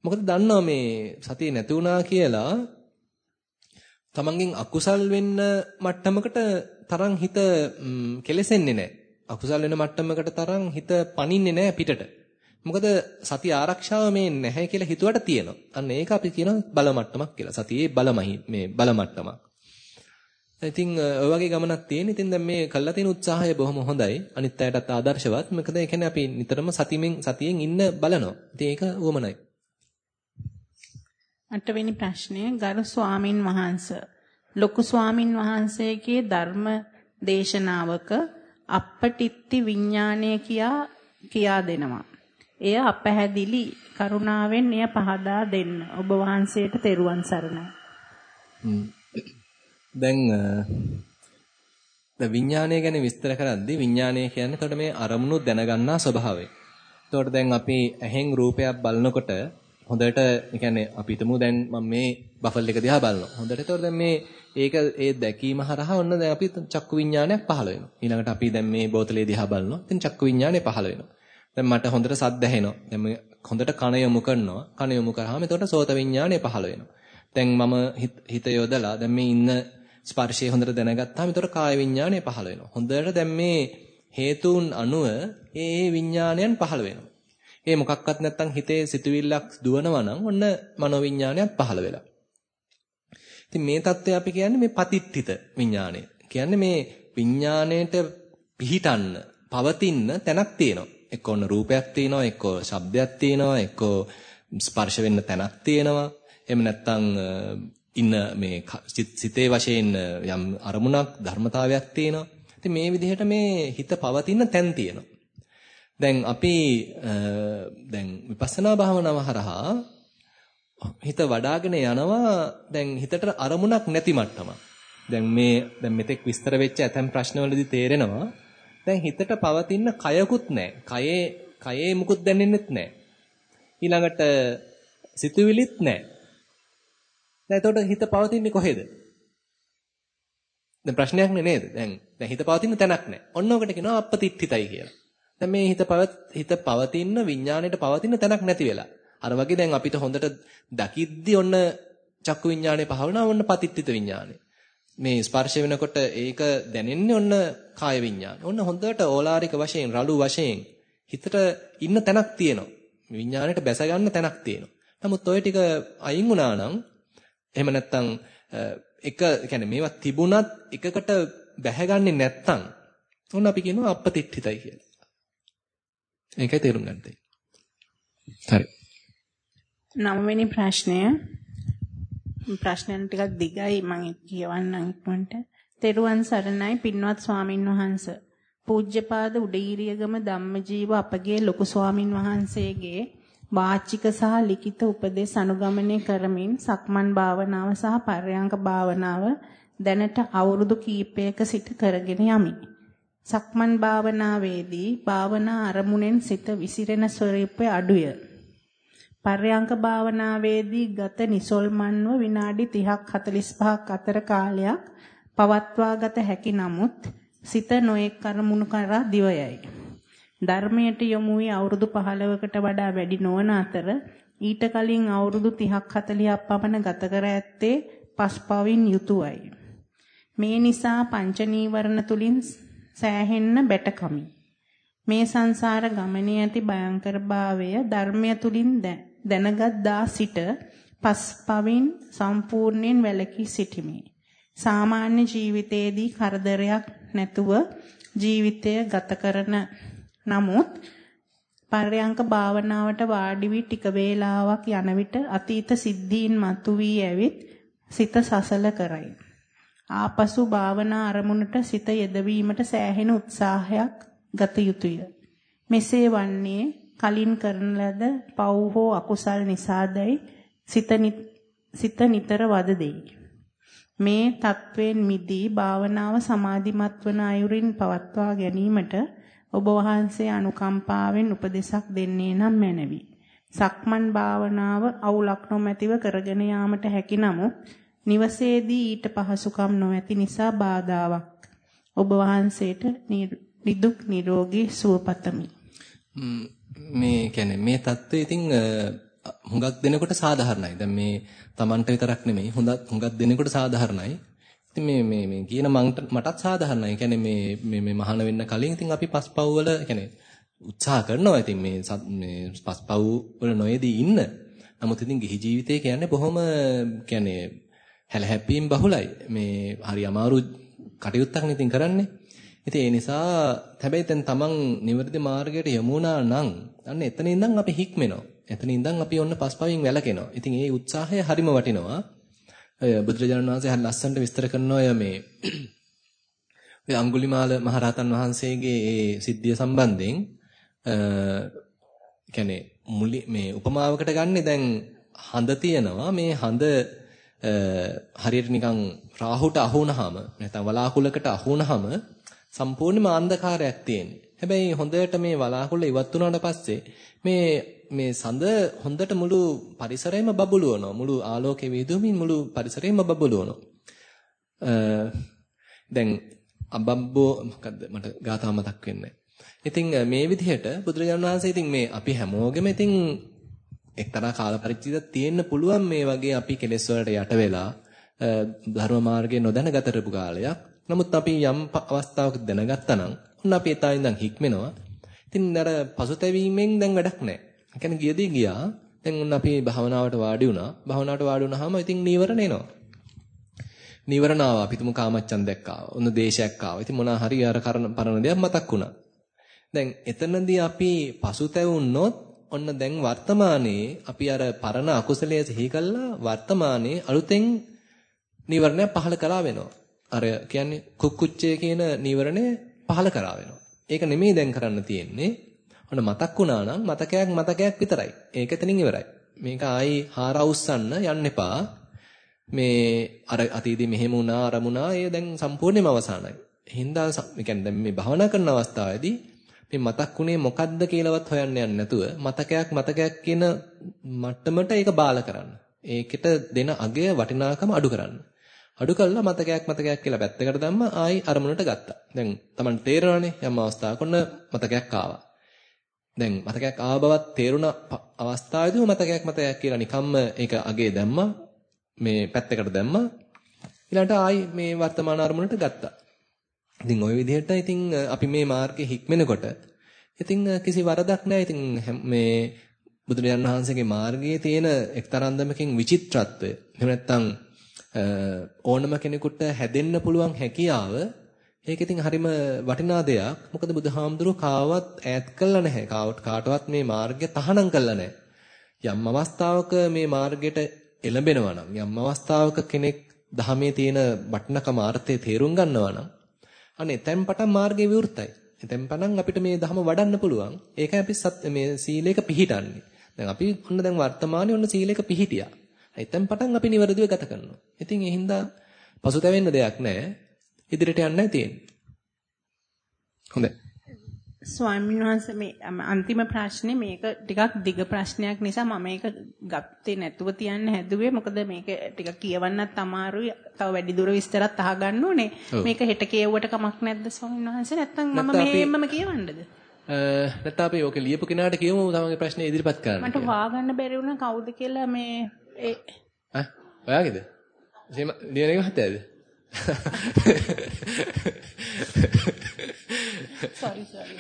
මොකද දන්නවා මේ සතිය නැති වුණා කියලා තමන්ගෙන් අකුසල් වෙන්න මට්ටමකට තරම් හිත කෙලෙසෙන්නේ නැහැ. අකුසල් වෙන මට්ටමකට තරම් හිත පනින්නේ නැහැ පිටට. මොකද සතිය ආරක්ෂාව මේ නැහැ කියලා හිතුවට තියෙනවා. අන්න ඒක අපි කියනවා බල මට්ටමක් කියලා. සතියේ බලමහි මේ බල මට්ටමක්. ඉතින් ඔය වගේ ගමනක් තියෙන. ඉතින් දැන් මේ කළා තියෙන උත්සාහය බොහොම හොඳයි. අනිත් අයටත් ආදර්ශවත්. මොකද ඒ කියන්නේ අපි නිතරම සතියෙන් සතියෙන් ඉන්න බලනවා. ඉතින් ඒක උවමනයි. අටවෙනි ප්‍රශ්නය ගරු ස්වාමින් වහන්සේ ලොකු ස්වාමින් වහන්සේගේ ධර්ම දේශනාවක අපපටිත්ති විඥානය කියා කියා දෙනවා. එය අපැහැදිලි කරුණාවෙන් එය පහදා දෙන්න. ඔබ වහන්සේට තෙරුවන් සරණයි. දැන් ද විඥානය ගැන විස්තර කරද්දී විඥානය කියන්නේ එතකොට මේ අරමුණු දැනගන්නා ස්වභාවය. එතකොට දැන් අපි ඇහෙන් රූපයක් බලනකොට හොඳට ඒ කියන්නේ අපි හිතමු දැන් මම මේ බෆල් එක දිහා බලනවා. හොඳට ඒතකොට දැන් මේ ඒක ඒ දැකීම හරහා ඔන්න දැන් අපි චක්කු විඥානයක් පහළ වෙනවා. ඊළඟට අපි දැන් මේ බෝතලේ දිහා බලනවා. ඉතින් චක්කු විඥානය පහළ වෙනවා. දැන් මට හොඳට සද්ද ඇහෙනවා. දැන් හොඳට කන යොමු කරනවා. කන යොමු කරාම එතකොට සෝත විඥානය පහළ වෙනවා. දැන් මම හිත යොදලා දැන් මේ ඉන්න ස්පර්ශය හොඳට දැනගත්තාම එතකොට කාය විඥානය පහළ වෙනවා. හොඳට දැන් මේ හේතුන් අනුව ඒ ඒ විඥානයන් පහළ වෙනවා. ඒ මොකක්වත් නැත්තම් හිතේ සිතුවිල්ලක් දුවනවා නම් ඔන්න මනෝවිඥානයත් පහළ වෙලා. ඉතින් මේ தත්ත්වය අපි කියන්නේ මේ පතිට්ඨිත විඥානය. කියන්නේ මේ විඥාණයට පිහිටන්න, පවතින්න තැනක් තියෙනවා. එක්ක ඔන්න රූපයක් තියෙනවා, එක්ක ශබ්දයක් තියෙනවා, එක්ක ස්පර්ශ වෙන්න තැනක් තියෙනවා. එහෙම නැත්තම් ඉන්න මේ සිතේ වශයෙන් යම් අරමුණක් ධර්මතාවයක් තියෙනවා. ඉතින් මේ විදිහට මේ හිත පවතින තැන් තියෙනවා. දැන් අපි දැන් විපස්සනා භාවනාව හරහා හිත වඩාගෙන යනවා දැන් හිතට අරමුණක් නැති මට්ටමක්. දැන් මේ දැන් මෙතෙක් විස්තර වෙච්ච ඇතම් ප්‍රශ්නවලදී තේරෙනවා දැන් හිතට පවතින කයකුත් නැහැ. කයේ කයේ මුකුත් දැනෙන්නෙත් නැහැ. ඊළඟට සිතුවිලිත් නැහැ. දැන් එතකොට හිත පවතින්නේ කොහෙද? දැන් ප්‍රශ්නයක් නේද? දැන් දැන් හිත පවතින තැනක් නැහැ. ඔන්න ඔකට කියනවා අපපතිත්ථිතයි කියලා. දැන් මේ හිත පවත් හිත පවතින විඥාණයට පවතින තැනක් නැති වෙලා. අර වගේ දැන් අපිට හොඳට දකිද්දි ඔන්න චක්කු විඥාණය පහවනවා ඔන්න පතිත්ථිත විඥාණය. මේ ස්පර්ශ වෙනකොට ඒක දැනෙන්නේ ඔන්න කාය විඥාන. ඔන්න හොඳට ඕලාරික වශයෙන් රළු වශයෙන් හිතට ඉන්න තැනක් තියෙනවා. විඥාණයට බැස ගන්න තැනක් තියෙනවා. නමුත් ওই ටික අයින් වුණා නම් එහෙම නැත්තම් එක කියන්නේ මේවා තිබුණත් එකකට බැහැගන්නේ නැත්තම් උන් අපි කියනවා අපතිට්ඨිතයි කියලා. ඒකයි තේරුම් ගන්න තියෙන්නේ. හරි. නවවෙනි ප්‍රශ්නය ප්‍රශ්නයන් ටිකක් දිගයි මම කියවන්නම් ඉක්මනට. තෙරුවන් සරණයි පින්වත් ස්වාමින් වහන්සේ. පූජ්‍යපාද උඩීරියගම ධම්මජීව අපගේ ලොකු ස්වාමින් වහන්සේගේ වාචික සහ ලිඛිත උපදේශ අනුගමනය කරමින් සක්මන් භාවනාව සහ පර්යංක භාවනාව දැනට අවුරුදු කීපයක සිට කරගෙන යමි. සක්මන් භාවනාවේදී භාවනා අරමුණෙන් සිත විසිරෙන ස්වરૂපය අඩුය. පර්යංක භාවනාවේදී ගත නිසල්මන්ව විනාඩි 30ක් 45ක් අතර කාලයක් පවත්වා ගත හැකි නමුත් සිත නොඑක් අරමුණු කරා දිවයයි. ධර්මයට යොමු වී අවුරුදු 15කට වඩා වැඩි නොවන අතර ඊට කලින් අවුරුදු 30ක් 40ක් පමණ ගත කර ඇත්තේ පස්පවින් යුතුයයි. මේ නිසා පංච නීවරණ තුලින් සෑහෙන්න බැටකමි. මේ සංසාර ගමනේ ඇති භයංකරභාවය ධර්මය තුලින් දැනගත් දා සිට පස්පවින් සම්පූර්ණයෙන් වැළකී සිටිමි. සාමාන්‍ය ජීවිතයේදී කරදරයක් නැතුව ජීවිතය ගත කරන නමුත් පර්යංක භාවනාවට වාඩි වී ටික වේලාවක් යන විට අතීත සිද්ධීන් මතුවී ඇවිත් සිත සසල කරයි. ආපසු භාවනා අරමුණට සිත යෙදවීමට සෑහෙන උත්සාහයක් ගත යුතුය. මෙසේ වන්නේ කලින් කරන ලද පව් හෝ අකුසල් නිසාදයි සිත නිතර වද දෙයි. මේ තත්වෙන් මිදී භාවනාව සමාධිමත් වන අයුරින් පවත්වා ගැනීමට ඔබ වහන්සේ අනුකම්පාවෙන් උපදෙසක් දෙන්නේ නම් මැනවි. සක්මන් භාවනාව අවුලක් නොමැතිව කරගෙන යාමට හැකි නමුත් නිවසේදී ඊට පහසුකම් නොඇති නිසා බාධාවක්. ඔබ වහන්සේට නිදුක් නිරෝගී සුව පතමි. මේ කියන්නේ මේ தত্ত্বය ඉතින් හුඟක් දෙනකොට සාධාරණයි. දැන් මේ Tamanට විතරක් නෙමෙයි හුඟක් හුඟක් දෙනකොට සාධාරණයි. ඉතින් මේ මේ මේ කියන මටත් සාධාරණයි. කියන්නේ මේ මේ මේ මහාන වෙන්න කලින් ඉතින් අපි පස්පව් වල කියන්නේ උත්සාහ කරනවා. ඉතින් මේ මේ පස්පව් වල නොයේදී ඉන්න. නමුත් ඉතින් ගිහි ජීවිතය කියන්නේ බොහොම කියන්නේ හැලහැප්පීම් බහුලයි. මේ හරි අමාරු කටයුත්තක් ඉතින් කරන්නේ. ඉතින් ඒ නිසා හැබැයි දැන් තමන් නිවැරදි මාර්ගයට යමුනා නම් අන්න එතන ඉඳන් අපි හික්මෙනවා. එතන ඉඳන් අපි ඔන්න පස්පවින් වැළකෙනවා. ඉතින් ඒ උත්සාහය හරිම වටිනවා. ඔය බුදුරජාණන් වහන්සේ හරි ලස්සනට විස්තර කරන ඔය මේ ඔය අඟුලිමාල මහරහතන් වහන්සේගේ ඒ සිද්ධිය සම්බන්ධයෙන් අ කියන්නේ මුලි මේ උපමාවකට ගන්නේ දැන් හඳ තියෙනවා මේ හඳ හරියට නිකන් රාහුට අහු වුනහම නැත්නම් වලාකුලකට අහු වුනහම සම්පූර්ණයෙන්ම අන්ධකාරයක් තියෙන්නේ. හැබැයි හොඳට මේ වලාකුල ඉවත් වුණාට පස්සේ මේ මේ සඳ හොඳට මුළු පරිසරයම බබළුවනවා. මුළු ආලෝකයේ වේදුමින් මුළු පරිසරයම බබළුවනවා. දැන් අබබ්බෝ මොකද්ද මට ගාථා මතක් වෙන්නේ. ඉතින් මේ විදිහට බුදුරජාණන් වහන්සේ ඉතින් මේ අපි හැමෝගෙම ඉතින් එක්තරා කාල පරිච්ඡේදයක් තියෙන්න පුළුවන් මේ වගේ අපි කෙලෙස් වලට යට වෙලා ධර්ම මාර්ගයේ නොදැන ගත කරපු කාලයක්. නමුත් අපි යම් අවස්ථාවක දැනගත්තා නම් ඔන්න අපි එතන ඉඳන් හික්මෙනවා. ඉතින් අර පසුතැවීමෙන් දැන් වැඩක් නැහැ. ඒ කියන්නේ ගියදී ගියා. දැන් ඔන්න අපි භාවනාවට වාඩි වුණා. භාවනාවට වාඩි වුණාම ඉතින් නීවරණ එනවා. නීවරණ ආවා. අපි තුමු කාමච්ඡන්දයක් ආවා. ඔන්න දේශයක් ආවා. ඉතින් මොනවා හරි අර පරණ දෙයක් මතක් වුණා. දැන් එතනදී අපි පසුතැවුනොත් ඔන්න දැන් වර්තමානයේ අපි අර පරණ අකුසලයේ සිහි කළා වර්තමානයේ අලුතෙන් නීවරණය පහල කරා වෙනවා. අර කියන්නේ කුක්කුච්චය කියන නීවරණය පහල කරා වෙනවා. ඒක නෙමෙයි දැන් කරන්න තියෙන්නේ. ඔන්න මතක් වුණා නම් මතකයක් මතකයක් විතරයි. ඒක එතනින් ඉවරයි. මේක ආයි හාරවුස්සන්න යන්න එපා. මේ අර අතීතේ මෙහෙම වුණා අරමුණා ඒ දැන් සම්පූර්ණයෙන්ම අවසానයි. හින්දා ඒ කියන්නේ දැන් මේ භවනා කරන අවස්ථාවේදී මේ මතක් වුණේ මොකද්ද කියලාවත් හොයන්න යන්නේ නැතුව මතකයක් මතකයක් කියන මට්ටමට ඒක බාල කරන්න. ඒකට දෙන අගය වටිනාකම අඩු කරන්න. අඩු කළා මතකයක් මතකයක් කියලා පැත්තකට දැම්ම ආයි අරමුණට ගත්තා. දැන් Taman තේරෙනවානේ යම් අවස්ථාවක ඔන්න මතකයක් ආවා. දැන් මතකයක් ආව බවත් තේරුණ අවස්ථාවේදී මතකයක් මතකයක් කියලා නිකම්ම ඒක අගේ දැම්මා. මේ පැත්තකට දැම්මා. ඊළඟට ආයි මේ වර්තමාන අරමුණට ගත්තා. ඉතින් ওই විදිහට ඉතින් අපි මේ මාර්ගේ හික්මෙනකොට ඉතින් කිසි වරදක් නැහැ. ඉතින් මේ බුදුරජාණන් වහන්සේගේ මාර්ගයේ තියෙන එක්තරාන්දමකින් විචිත්‍රත්වය. එහෙම නැත්නම් ඕනම කෙනෙකුට හැදෙන්න පුළුවන් හැකියාව ඒක ඉතින් හරිම වටිනා දෙයක්. මොකද බුදුහාමුදුරුවෝ කාවත් ඈත් කළා නැහැ. කාටවත් මේ මාර්ගය තහනම් කළා නැහැ. යම් අවස්ථාවක මේ මාර්ගයට එළඹෙනවා නම් යම් අවස්ථාවක කෙනෙක් ධහමේ තියෙන වටිනකම ආර්ථය තේරුම් ගන්නවා නම් අනේ එතෙන් පටන් මාර්ගය විවෘතයි. එතෙන් පටන් අපිට මේ ධහම වඩන්න පුළුවන්. ඒකයි අපි මේ සීලයක පිහිටන්නේ. දැන් අපි ඔන්න දැන් වර්තමානයේ ඔන්න සීලයක පිහිටියා. එතෙන් පටන් අපි නිවැරදිව ගත කරනවා. ඉතින් ඒ හින්දා පසුතැවෙන්න දෙයක් නැහැ. ඉදිරියට යන්නයි තියෙන්නේ. හොඳයි. ස්වාමීන් වහන්සේ මේ අන්තිම ප්‍රශ්නේ මේක ටිකක් දිග ප්‍රශ්නයක් නිසා මම මේක ගත්තේ නැතුව තියන්න හැදුවේ මොකද මේක ටිකක් කියවන්නත් අමාරුයි තව වැඩි දුර විස්තරත් අහගන්න ඕනේ මේක හෙට කියවුවට කමක් නැද්ද ස්වාමීන් වහන්සේ නැත්තම් මම මේෙන්නම කියවන්නද නැත්නම් අපි ඕක ලියපු කෙනාට කියමු තමන්ගේ ප්‍රශ්නේ ඉදිරිපත් කරන්න මට හොයාගන්න බැරි වුණා කවුද කියලා මේ ඒ ඈ ඔයාගේද? එහෙම ලියන එක හතෑද? sorry sorry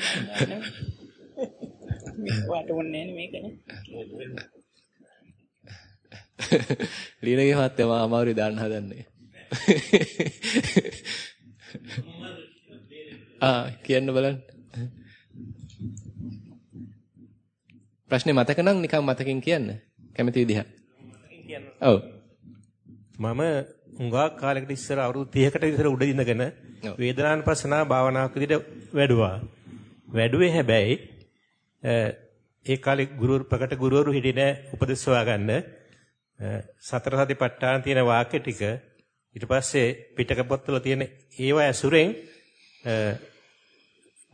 මේක වටුන්නේ මේකනේ. ලියන එක හතෑ මම අමාරුයි දාන්න හදන්නේ. ආ කියන්න බලන්න. ප්‍රශ්නේ මතක නම් නිකන් මතකින් කියන්න. කැමති විදිහට. ඔව්. මම හුඟා කාලයකට ඉස්සර අවුරුදු 30කට විතර උඩ ඉඳගෙන වේදනානුපස්සනා භාවනාවක් විදිහට වැඩුවා. වැඩුවේ හැබැයි ඒ කාලේ ගුරු ප්‍රකට ගුරුවරු හිටියේ නෑ උපදෙස් හොයාගන්න. සතර සතිපට්ඨාන තියෙන වාක්‍ය ටික ඊට පස්සේ පිටක පොත්වල තියෙන ඒව ඇසුරෙන්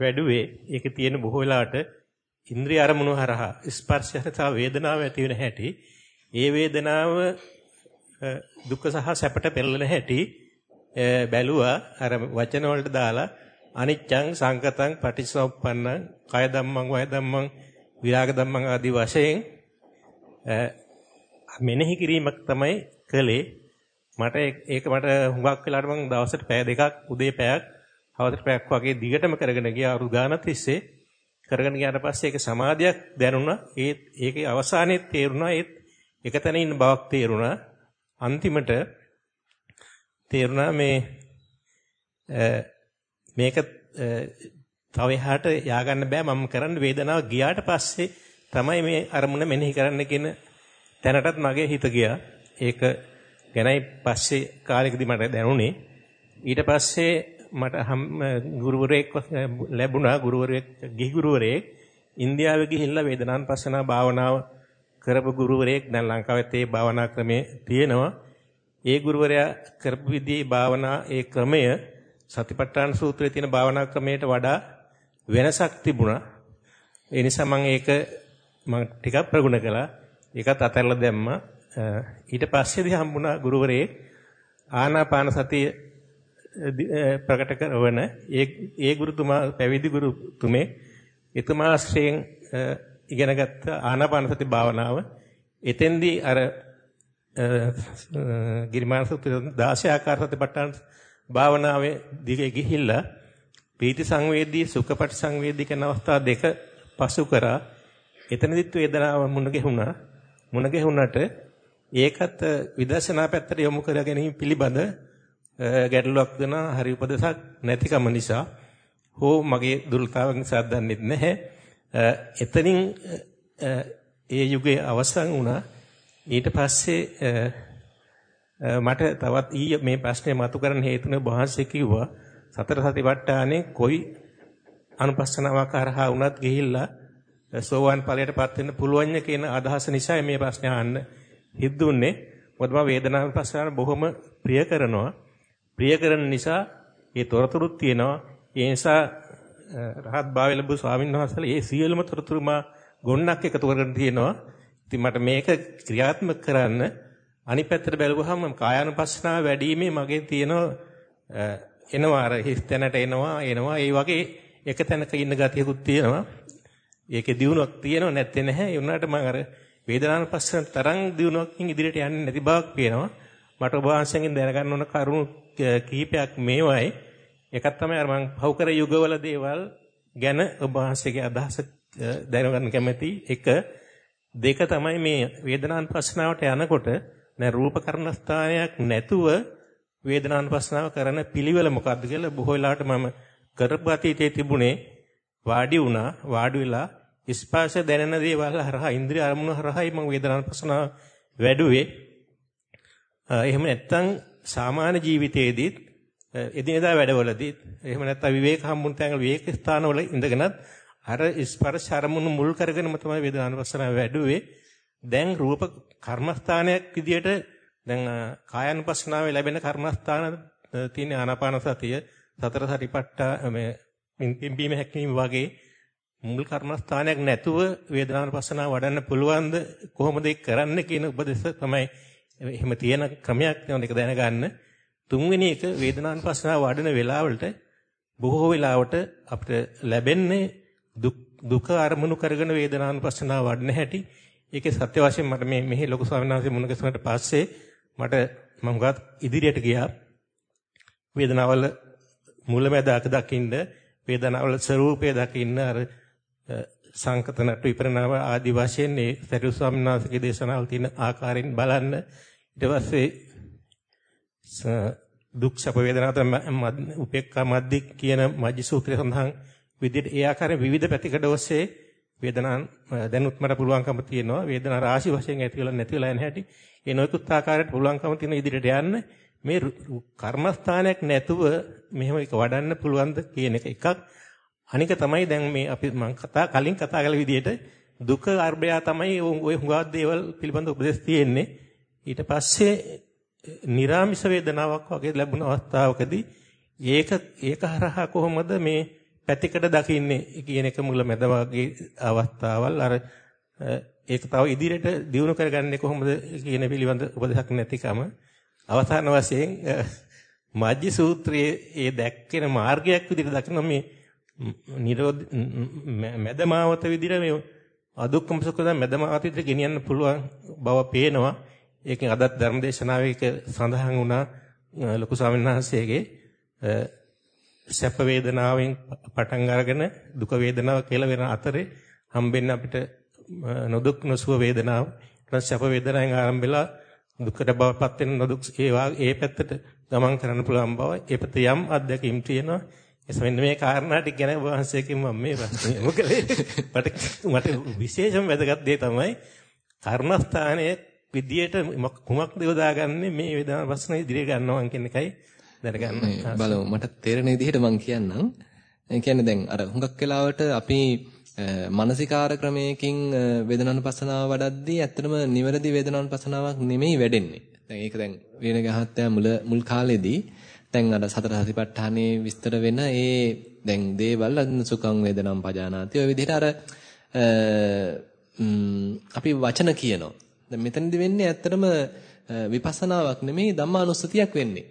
වැඩුවේ ඒකේ තියෙන බොහෝ වෙලාවට ඉන්ද්‍රිය අරමුණු හරහා ස්පර්ශය හරහා වේදනාව ඇති වෙන හැටි ඒ වේදනාව දුක්ඛ සහ සැපට පෙරලෙන හැටි බැලුවා. අර වචන වලට දාලා අනිච්චං සංකතං පටිච්චසමුප්පන්නං කය ධම්මං වය ධම්මං විරාග ධම්මං ආදී වශයෙන් මෙනෙහි කිරීමක් තමයි කළේ. මට ඒක මට හුඟක් වෙලාවට මම දවසට පැය දෙකක් උදේ පැයක් හවසට පැයක් වගේ දිගටම කරගෙන ගියා. අරු ගානක් තිස්සේ. කරගෙන ගියාට පස්සේ ඒක සමාධියක් දැනුණා. ඒත් ඒකේ අවසානයේ තේරුණා. ඒත් එක තැන ඉන්න බවක් තේරුණා. අන්තිමට තේරුණා මේ මේක තව එහාට ය아가න්න බෑ මම කරන්න වේදනාව ගියාට පස්සේ තමයි මේ අරමුණ මෙනෙහි කරන්න කියන තැනටත් මගේ හිත ගියා. ඒක ගැනයි පස්සේ කාලෙකදී මට දැනුනේ. ඊට පස්සේ මට ගුරුවරයෙක් ලැබුණා ගුරුවරයෙක් ගිහි ගුරුවරයෙක් ඉන්දියාවේ ගිහිල්ලා වේදනාන්පස්සනා භාවනාව කරපු ගුරුවරයෙක් දැන් ලංකාවෙත් ඒ භාවනා ක්‍රමය තියෙනවා. ඒ ගුරුවරයා කරපු විදිහේ භාවනා ඒ ක්‍රමය සතිපට්ඨාන සූත්‍රයේ තියෙන භාවනා ක්‍රමයට වඩා වෙනසක් තිබුණා. ඒ නිසා මම ඒක මම ටිකක් ප්‍රගුණ කළා. ඒකත් අතහැරලා දැම්මා. ඊට පස්සේදී හම්බුණා ගුරුවරයෙක් ආනාපාන සතිය ප්‍රකට කරවන ඒ ඒ ගුරුතුමා පැවිදි ගුරුතුමේ එතුමාශ්‍රයෙන් ඉගෙනගත්ත ආනාපාන සති භාවනාව එතෙන්දී අර ගිරිමාන සුත්‍ර 16 ආකාර සතිපට්ඨාන භාවනාවේ දිගේ ගිහිල්ලා පීති සංවේදී සුඛපටි සංවේදී කියන අවස්ථා දෙක පසු කරා එතනදිත් වේදනාව මුණ ගැහුණා මුණ ගැහුණට ඒකත් විදර්ශනා පැත්තට යොමු කර ගැනීම පිළිබඳ ගැටලුවක් දෙන හරි උපදේශක් නැතිකම නිසා හෝ මගේ දුර්ලභතාවක් නිසා දන්නේ නැහැ. එතනින් ඒ යුගයේ අවසන් වුණා. ඊට පස්සේ මට තවත් ඊයේ මේ ප්‍රශ්නේ මතු කරන්න හේතුනේ වහන්සේ කිව්වා සතර සතිපට්ඨානේ කොයි අනුපස්සනාවක් කරහා වුණත් ගිහිල්ලා සෝවාන් ඵලයටපත් වෙන්න පුළුවන් කියන අදහස නිසා මේ ප්‍රශ්නේ අහන්න හිතුන්නේ. මොකද මම වේදනාව පස්සාන බොහොම ප්‍රිය කරනවා. ප්‍රිය කරන නිසා ඒ තොරතුරුත් තියෙනවා. ඒ නිසා රහත් භාවය ලැබු ස්වාමීන් වහන්සේලා ඒ සියලුම තොරතුරු මා ගොන්නක් එකතු කරගෙන තියෙනවා. ඉතින් මට මේක ක්‍රියාත්මක කරන්න අනිත් පැත්තට බැලුවහම කායානුපස්සනාව වැඩිීමේ මගේ තියෙන එනවා අර හිස් තැනට එනවා එනවා ඒ වගේ එක තැනක ඉන්න ගතියකුත් තියෙනවා. ඒකේ දියුණුවක් තියෙනව නැත්තේ නැහැ. ඒ වුණාට මම අර වේදනානුපස්සන තරම් දියුණුවකින් ඉදිරියට යන්නේ නැති බවක් පේනවා. මට ඔබ වහන්සේගෙන් දැනගන්න ඕන කරුණු කීපයක් මේවයි. එකක් තමයි අර මම පෞකර යුගවල දේවල් ගැන ඔබ වහන්සේගේ අදහස දැනගන්න කැමැති. එක දෙක තමයි මේ වේදනානුපස්සනාවට යනකොට නෑ රූප කර්ණස්ථානයක් නැතුව වේදනානුපස්සනාව කරන පිළිවෙල මොකක්ද කියලා බොහෝ වෙලාවට මම කරපු අතීතයේ තිබුණේ වාඩි වුණා වාඩි වෙලා ස්පර්ශ දැනෙන දේවල් හරහා ඉන්ද්‍රිය අරමුණු හරහායි මම වේදනානුපස්සනාව වැඩුවේ එහෙම නැත්නම් සාමාන්‍ය ජීවිතයේදීත් එදිනෙදා වැඩවලදීත් එහෙම නැත්නම් විවේක හම්බුන තැන් විවේක ස්ථානවල ඉඳගෙනත් අර ස්පර්ශ අරමුණු මුල් කරගෙනම තමයි වේදනානුපස්සනාව වැඩුවේ. දැන් රූප කර්මස්ථානයක් විදියට දැන් කායानुපස්සනාවේ ලැබෙන කර්මස්ථාන තියෙන ආනාපාන සතිය සතර සතිපට්ඨා මේ පිම්බීම හැක්වීම වගේ මුල් කර්මස්ථානයක් නැතුව වේදනානුපස්සනාව වඩන්න පුළුවන්ද කොහොමද ඒක කරන්න කියන උපදෙස් තමයි එහෙම තියෙන ක්‍රමයක්. නේ ඒක දැනගන්න. තුන්වෙනි එක වේදනානුපස්සනාව වඩන වෙලාවලට බොහෝ වෙලාවට අපිට ලැබෙන්නේ දුක අරමුණු කරගෙන වේදනානුපස්සනාව වඩන හැටි. ඒකේ සත්‍ය වශයෙන් මට මේ මෙහි ලොකු ස්වාමීන් වහන්සේ මුණ ගැසුණාට පස්සේ මට මම ගත් ඉදිරියට ගියා. වේදනාවල මුලැමැදාක දකින්න වේදනාවල ස්වરૂපය දකින්න අර සංකත නට විපරණාව ආදි වශයෙන් ඒ සරියු ස්වාමීන් වහන්සේගේ දේශනාවල තියෙන ආකාරයෙන් බලන්න. ඊට පස්සේ දුක් සැප වේදනා තමයි උපේක්ඛා මද්දි කියන මජ්ජි සූත්‍රය සඳහන් විදිහට ඒ ආකාරයෙන් විවිධ පැතිකඩ ඔස්සේ වේදනාන් දැනුත් මට පුළුවන්කම තියෙනවා. වේදනා රාශි වශයෙන් ඇති වෙලා නැති වෙලා යන හැටි. ඒ නොයෙකුත් ආකාරයට පුළුවන්කම තියෙන ඉදිරියට යන්න මේ කර්මස්ථානයක් නැතුව මෙහෙම එක වඩන්න පුළුවන්ද කියන එක එකක්. අනික තමයි දැන් මේ අපි මම කතා කලින් කතා කළ විදිහට දුක අර්බය තමයි ওই හුඟක් දේවල් පිළිබඳ උපදෙස් තියෙන්නේ. ඊට පස්සේ නිරාමිෂ වේදනාවක් වගේ ලැබුණ අවස්ථාවකදී ඒක ඒක හරහා කොහොමද මේ පැතිකඩ දකින්නේ කියන එක මුල මැද වගේ අවස්ථාවල් අර ඒක තව ඉදිරියට දියුණු කරගන්නේ කොහොමද කියන පිළිබඳ උපදේශක් නැතිකම අවසාන වශයෙන් මජ්ජි සූත්‍රයේ ඒ දැක්කෙන මාර්ගයක් විදිහට දකින්න මේ නිරෝධ මැදමාවත විදිහට මේ අදුක්කම සුඛ මැදමාවත විදිහට ගෙනියන්න පුළුවන් බව පේනවා. ඒකෙන් අදත් ධර්මදේශනාවේ ඒක සඳහන් වුණා ලොකු ස්වාමීන් වහන්සේගේ සැප වේදනාවෙන් පටන් අරගෙන දුක වේදනාව කියලා වෙන අතරේ හම්බෙන්න අපිට නොදුක් නොසුව වේදනාව ඊට සැප වේදනාවෙන් ආරම්භලා දුකට බවපත් වෙන නොදුක් ඒ ඒ පැත්තට ගමන් කරන්න පුළුවන් බව ඒ පැත්ත යම් අත්දැකීම් තියෙනවා. එසෙන්න මේ කාරණා ටික ගැන වහන්සේකින් මම මේ ප්‍රශ්නේ මොකලේ මට මට විශේෂම වැදගත් දේ තමයි කර්මස්ථානයේ විදියට කුමක්ද යොදාගන්නේ මේ වේදනා ප්‍රශ්න ඉදිරිය ගන්නවා කියන එකයි දැනගන්න බලමු මට තේරෙන විදිහට මම කියන්නම් ඒ කියන්නේ දැන් අර හුඟක් වෙලාවට අපි මානසිකාර ක්‍රමයකින් වේදනානුපස්සනාව වඩද්දී ඇත්තටම නිවැරදි වේදනානුපස්සනාවක් නෙමෙයි වැඩෙන්නේ. දැන් ඒක දැන් වේන ගහත්තයා මුල මුල් කාලෙදී දැන් අර සතර සතිපට්ඨානේ විස්තර වෙන ඒ දැන් දේවල් සුඛං වේදනම් පජානාති ඔය විදිහට අර අපි වචන කියනවා. දැන් මෙතනදි වෙන්නේ ඇත්තටම විපස්සනාවක් නෙමෙයි ධම්මානුස්සතියක් වෙන්නේ.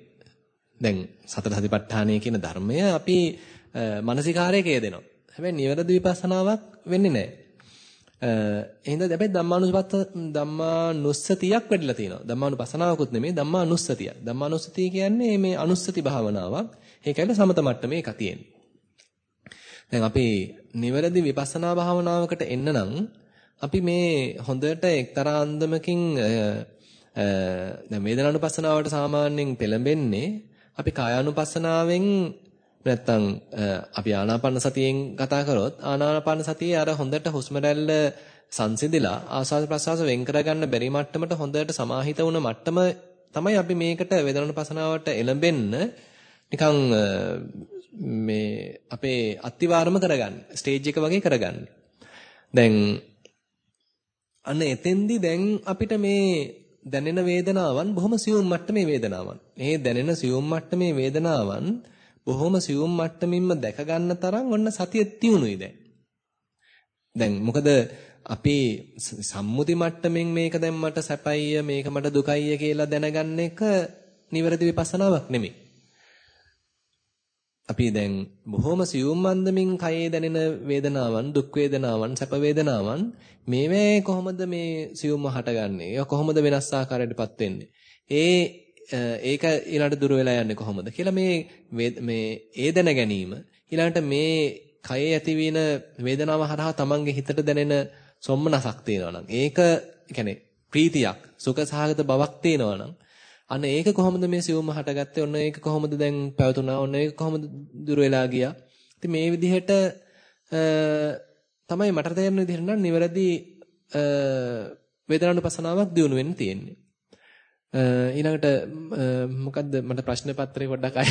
දැන් සතර සතිපට්ඨානය කියන ධර්මය අපි මානසිකාරයක යෙදෙනවා. හැබැයි නිවැරදි විපස්සනාවක් වෙන්නේ නැහැ. එහෙනම් හැබැයි ධම්මානුපත්ත ධම්මානුස්සතියක් වැඩිලා තියෙනවා. ධම්මානුපස්සනාවකුත් නෙමෙයි ධම්මානුස්සතිය. ධම්මානුස්සතිය කියන්නේ මේ අනුස්සති භාවනාවක්. ඒකයිල සමත මට්ටමේ එක තියෙන්නේ. දැන් අපි නිවැරදි විපස්සනා භාවනාවකට එන්න නම් අපි මේ හොඳට එක්තරා අන්දමකින් දැන් වේදනානුපස්සනාවට සාමාන්‍යයෙන් පෙළඹෙන්නේ අපි කායානුපස්සනාවෙන් නැත්තම් අපි ආනාපාන සතියෙන් කතා කරොත් ආනාපාන සතියේ අර හොඳට හුස්ම රැල්ල සංසිඳිලා ආස්වාද ප්‍රසවාස වෙන් කරගන්න බැරි මට්ටමට හොඳට සමාහිත වුණ මට්ටම තමයි අපි මේකට වේදනානුපස්සනාවට එළඹෙන්න නිකන් මේ අපේ අත්තිවාරම කරගන්න ස්ටේජ් එක වගේ කරගන්න. දැන් අන්න එතෙන්දි දැන් අපිට මේ දැනෙන වේදනාවන් බොහොම සියුම් මට්ටමේ වේදනාවන්. මේ දැනෙන සියුම් මට්ටමේ වේදනාවන් බොහොම සියුම් මට්ටමින්ම දැක ගන්න තරම් ඔන්න සතිය තියුණුයි දැන්. දැන් මොකද අපි සම්මුති මට්ටමින් මේක දැන් මට සැපයිය මේක මට දුකයිය කියලා දැනගන්න එක නිවැරදි විපස්සනාවක් නෙමෙයි. අපි දැන් බොහොම සියුම් මන්දමින් කයේ දැනෙන වේදනාවන් දුක් වේදනාවන් සැප වේදනාවන් මේවැ කොහොමද මේ සියුම්ව හටගන්නේ? ඒක කොහොමද වෙනස් ආකාරයකටපත් වෙන්නේ? ඒ ඒක ඊළඟට දුර වෙලා යන්නේ කොහොමද කියලා මේ මේ ඒ දැන ගැනීම ඊළඟට මේ කයේ ඇතිවෙන වේදනාව හරහා තමන්ගේ හිතට දැනෙන සොම්මනසක් තියෙනවා නම් ඒක කියන්නේ ප්‍රීතියක් සුඛ සහගත බවක් තියෙනවා නම් අන්න ඒක කොහොමද මේ සියුම්ම හටගත්තේ? ඔන්න ඒක කොහොමද දැන් පැවතුණා? ඔන්න ඒක කොහොමද දුර වෙලා ගියා? ඉතින් මේ විදිහට තමයි මට තේරෙන විදිහට නම් නිවැරදි වේදනානුපසනාවක් දිනු වෙන්න තියෙන්නේ. ඊළඟට මොකද්ද මට ප්‍රශ්න පත්‍රේ පොඩ්ඩක් අය.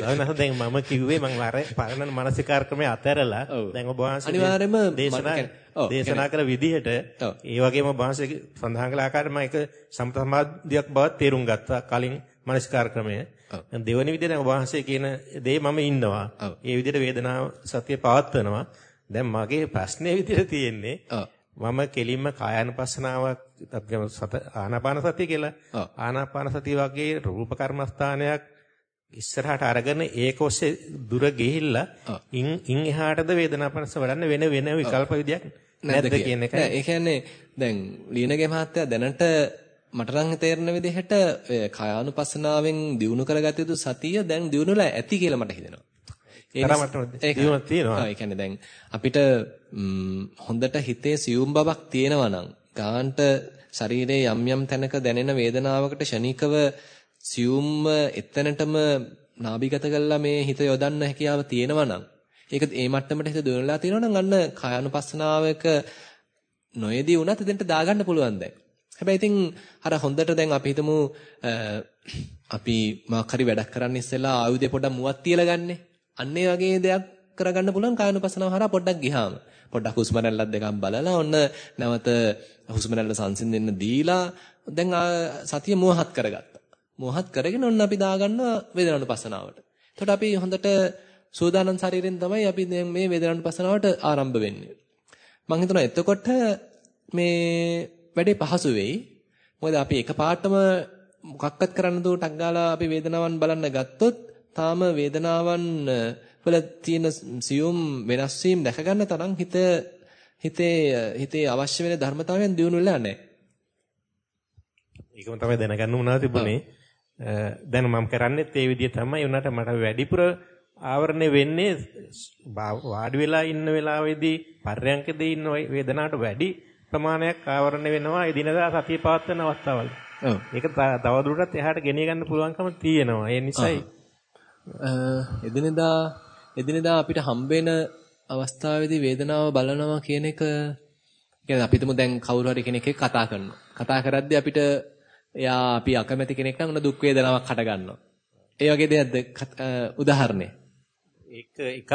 ලවනහ දැන් මම කිව්වේ මම අර පරණ මානසිකාර ක්‍රමයේ අතහැරලා දැන් ඔබ වහන්සේ අනිවාර්යයෙන්ම දේශනා කළ විදිහට ඒ වගේම ඔබ වහන්සේ සඳහන් කළ ආකාරයට මම ඒක සම්ප්‍රමාදියක් බව තේරුම් ගත්තා කලින් මානසිකාර ක්‍රමය. දැන් දෙවෙනි විදිහට ඔබ වහන්සේ කියන දේ මම ඉන්නවා. ඒ විදිහට වේදනාව සතිය පවත්වනවා. දැන් මගේ ප්‍රශ්නේ විදිහට තියෙන්නේ මම කෙලින්ම කායानुපස්සනාවක් සත ආනාපාන සතිය කියලා ආනාපාන සතිය වගේ රූප කර්මස්ථානයක් ඉස්සරහට අරගෙන ඒක ඔස්සේ දුර ගිහිල්ලා ඉන් ඉන් එහාටද වේදනාපනස වඩන්න වෙන වෙන විකල්ප විදියක් නැද්ද කියන එක. ඒ කියන්නේ දැන් ලීනගේ මහත්තයා දැනට මට නම් තේරෙන විදිහට කායානුපස්සනාවෙන් දිනු කරගත යුතු සතිය දැන් දිනුලා ඇති කියලා මට හිතෙනවා. ඒක තියෙනවා. ඒ කියන්නේ දැන් අපිට හොඳට හිතේ සියුම් බවක් තියෙනවා නම් ගාන්ට ශරීරයේ යම් යම් තැනක දැනෙන වේදනාවකට ෂණිකව සියුම්ම එතනටම නාභිගත කළා මේ හිත යොදන්න හැකියාව තියෙනවා නම් ඒක ඒ මට්ටමට හිත දුවනලා තියෙනවා නම් අන්න කායानुපස්සනාවක නොයේදී වුණත් එතනට දාගන්න පුළුවන් දැන්. හැබැයි ඉතින් අර හොඳට දැන් අපි හිතමු අපි මොකක් හරි වැඩක් කරන්න ඉස්සෙල්ලා ආයුධය පොඩක් මුවක් තියලා ගන්නේ. අන්න ඒ වගේ දෙයක් කරගන්න පුළුවන් කායනුපසනාව හරහා පොඩ්ඩක් ගියාම. පොඩ්ඩක් හුස්ම රැල්ලක් දෙකක් බලලා ඔන්න නැවත හුස්ම රැල්ල සංසිඳෙන්න දීලා දැන් සතිය මෝහත් කරගත්තා. මෝහත් කරගෙන ඔන්න අපි දාගන්නවා වේදනානුපසනාවට. එතකොට අපි හොඳට සූදානම් ශරීරයෙන් තමයි අපි දැන් මේ වේදනානුපසනාවට ආරම්භ වෙන්නේ. මම හිතනවා එතකොට මේ වැඩේ පහසු වෙයි. මොකද අපි එකපාරටම මොකක්වත් කරන්න දෝ ටක් ගාලා අපි වේදනාවන් බලන්න ගත්තොත් තාම වේදනාවන් වල තියෙන සියුම් වෙනස් වීම දැක ගන්න තරම් හිත හිතේ හිතේ අවශ්‍ය වෙන ධර්මතාවයන් දිනු වෙලා නැහැ. ඒකම තමයි දැනගන්න උනා තිබුණේ. දැන් මම කරන්නේ ඒ විදිහ තමයි උනාට මට වැඩිපුර ආවරණය වෙන්නේ වාඩි වෙලා ඉන්න වෙලාවේදී පර්යංකදී ඉන්න වේදනාවට වැඩි ප්‍රමාණයක් ආවරණය වෙනවා එදිනදා සතිය පවත්වන අවස්ථාවල. ඔව්. ඒක තවදුරටත් එහාට ගෙනිය ගන්න පුළුවන්කම තියෙනවා. ඒ නිසායි එදිනෙදා එදිනෙදා අපිට හම්බෙන අවස්ථාවේදී වේදනාව බලනවා කියන එක කියන්නේ අපි හිතමු දැන් කවුරු හරි කෙනෙක් එක්ක කතා කරනවා. කතා කරද්දී අපිට එයා අපි අකමැති කෙනෙක් නම් දුක් වේදනාවක් හට ගන්නවා. ඒ වගේ දෙයක්ද උදාහරණය. එක එකක්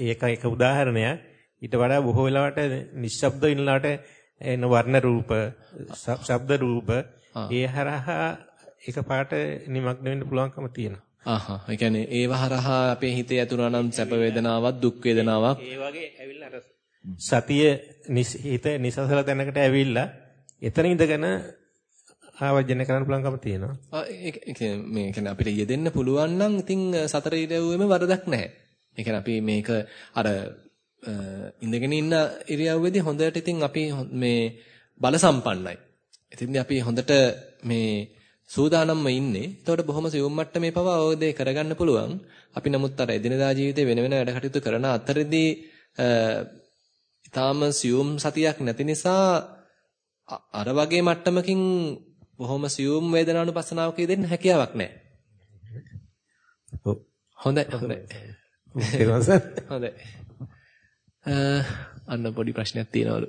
ඒක එක උදාහරණයක්. ඊට වඩා බොහෝ වෙලාවට නිශ්ශබ්ද ඉන්නලාට එන වර්ණ රූප, ශබ්ද රූප ඒ හරහා එකපාරට නිමග්න වෙන්න පුළුවන්කම තියෙනවා. ආහා. ඒ කියන්නේ ඒව හරහා අපේ හිතේ ඇතුණා නම් සැප වේදනාවක් දුක් වේදනාවක් ඒ වගේ ඇවිල්ලා අර සතිය හිත නිසසල තැනකට ඇවිල්ලා එතන ඉඳගෙන ආවර්ජන කරන්න පුළුවන්කම තියෙනවා. ආ ඒක මේ කියන්නේ අපිට යෙදෙන්න පුළුවන් නම් ඉතින් සතර ඉරියව්වෙම වරදක් නැහැ. ඒ කියන්නේ අපි මේක අර ඉඳගෙන ඉන්න ඉරියව්වේදී හොඳට ඉතින් අපි මේ බල සම්පන්නයි. ඉතින් අපි හොඳට මේ සූදානම්ම ඉන්නේ. එතකොට බොහොම සියුම් මට්ටමේ පවා දේ කරගන්න පුළුවන්. අපි නමුත් අර එදිනදා ජීවිතේ වෙන වෙන වැඩ කටයුතු කරන අතරදී ඊටාම සියුම් සතියක් නැති නිසා අර වගේ මට්ටමකින් බොහොම සියුම් වේදනානුපස්සනාවක යෙදෙන්න හැකියාවක් නැහැ. හොඳයි හොඳයි. හොඳයි. අන්න පොඩි ප්‍රශ්නයක් තියෙනවලු.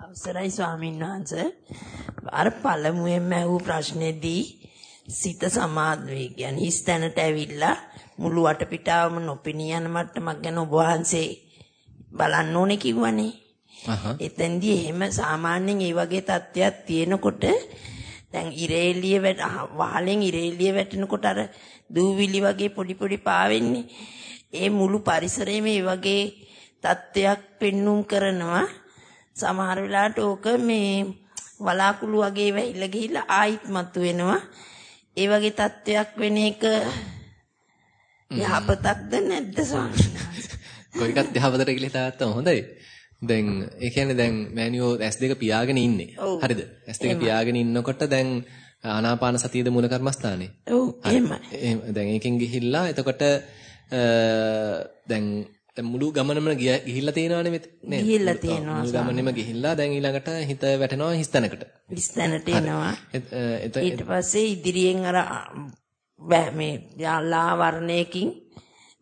අවසරයි ස්වාමීන් වහන්සේ. අර පළමුවෙන්ම ඇහූ ප්‍රශ්නේදී සිත සමාධි කියන්නේ හිස් තැනට ඇවිල්ලා මුළු වටපිටාවම නොපෙනී යන මට්ටමක් ගැන ඔබ වහන්සේ බලන්න ඕනේ කිව්වනේ. එතෙන්දී එහෙම සාමාන්‍යයෙන් ඒ වගේ තත්ත්වයක් තියෙනකොට දැන් ඉරේලිය වැට වහලෙන් ඉරේලිය වැටෙනකොට අර දූවිලි වගේ පොඩි පොඩි පාවෙන්නේ. ඒ මුළු පරිසරයේම මේ වගේ තත්ත්වයක් පෙන්눔 කරනවා. සමහර වෙලාවට ඕක මේ වලාකුළු වගේ වැහිලා ගිහිල්ලා ආයිත් මතු වෙනවා. ඒ වගේ තත්ත්වයක් වෙන එක යහපතක්ද නැද්ද ස්වාමීන් වහන්සේ? කොයි එකත් යහපතට කියලා හිතාගත්තම හොඳයි. දැන් ඒ කියන්නේ දැන් මෑනියෝ S2 පියාගෙන ඉන්නේ. හරිද? S2 පියාගෙන ඉන්නකොට දැන් ආනාපාන සතියද මූල කර්මස්ථානේ. ඔව් එහෙමයි. දැන් ඒකෙන් ගිහිල්ලා එතකොට දැන් මුළු ගමනම ගිහිල්ලා තියෙනවානේ මෙත නේද? ගිහිල්ලා තියෙනවා. මුළු ගමනෙම ගිහිල්ලා දැන් ඊළඟට හිත වැටෙනවා හිස්තැනකට. හිස්තැනට එනවා. ඊට පස්සේ ඉදිරියෙන් අර මේ යාලා වර්ණයකින්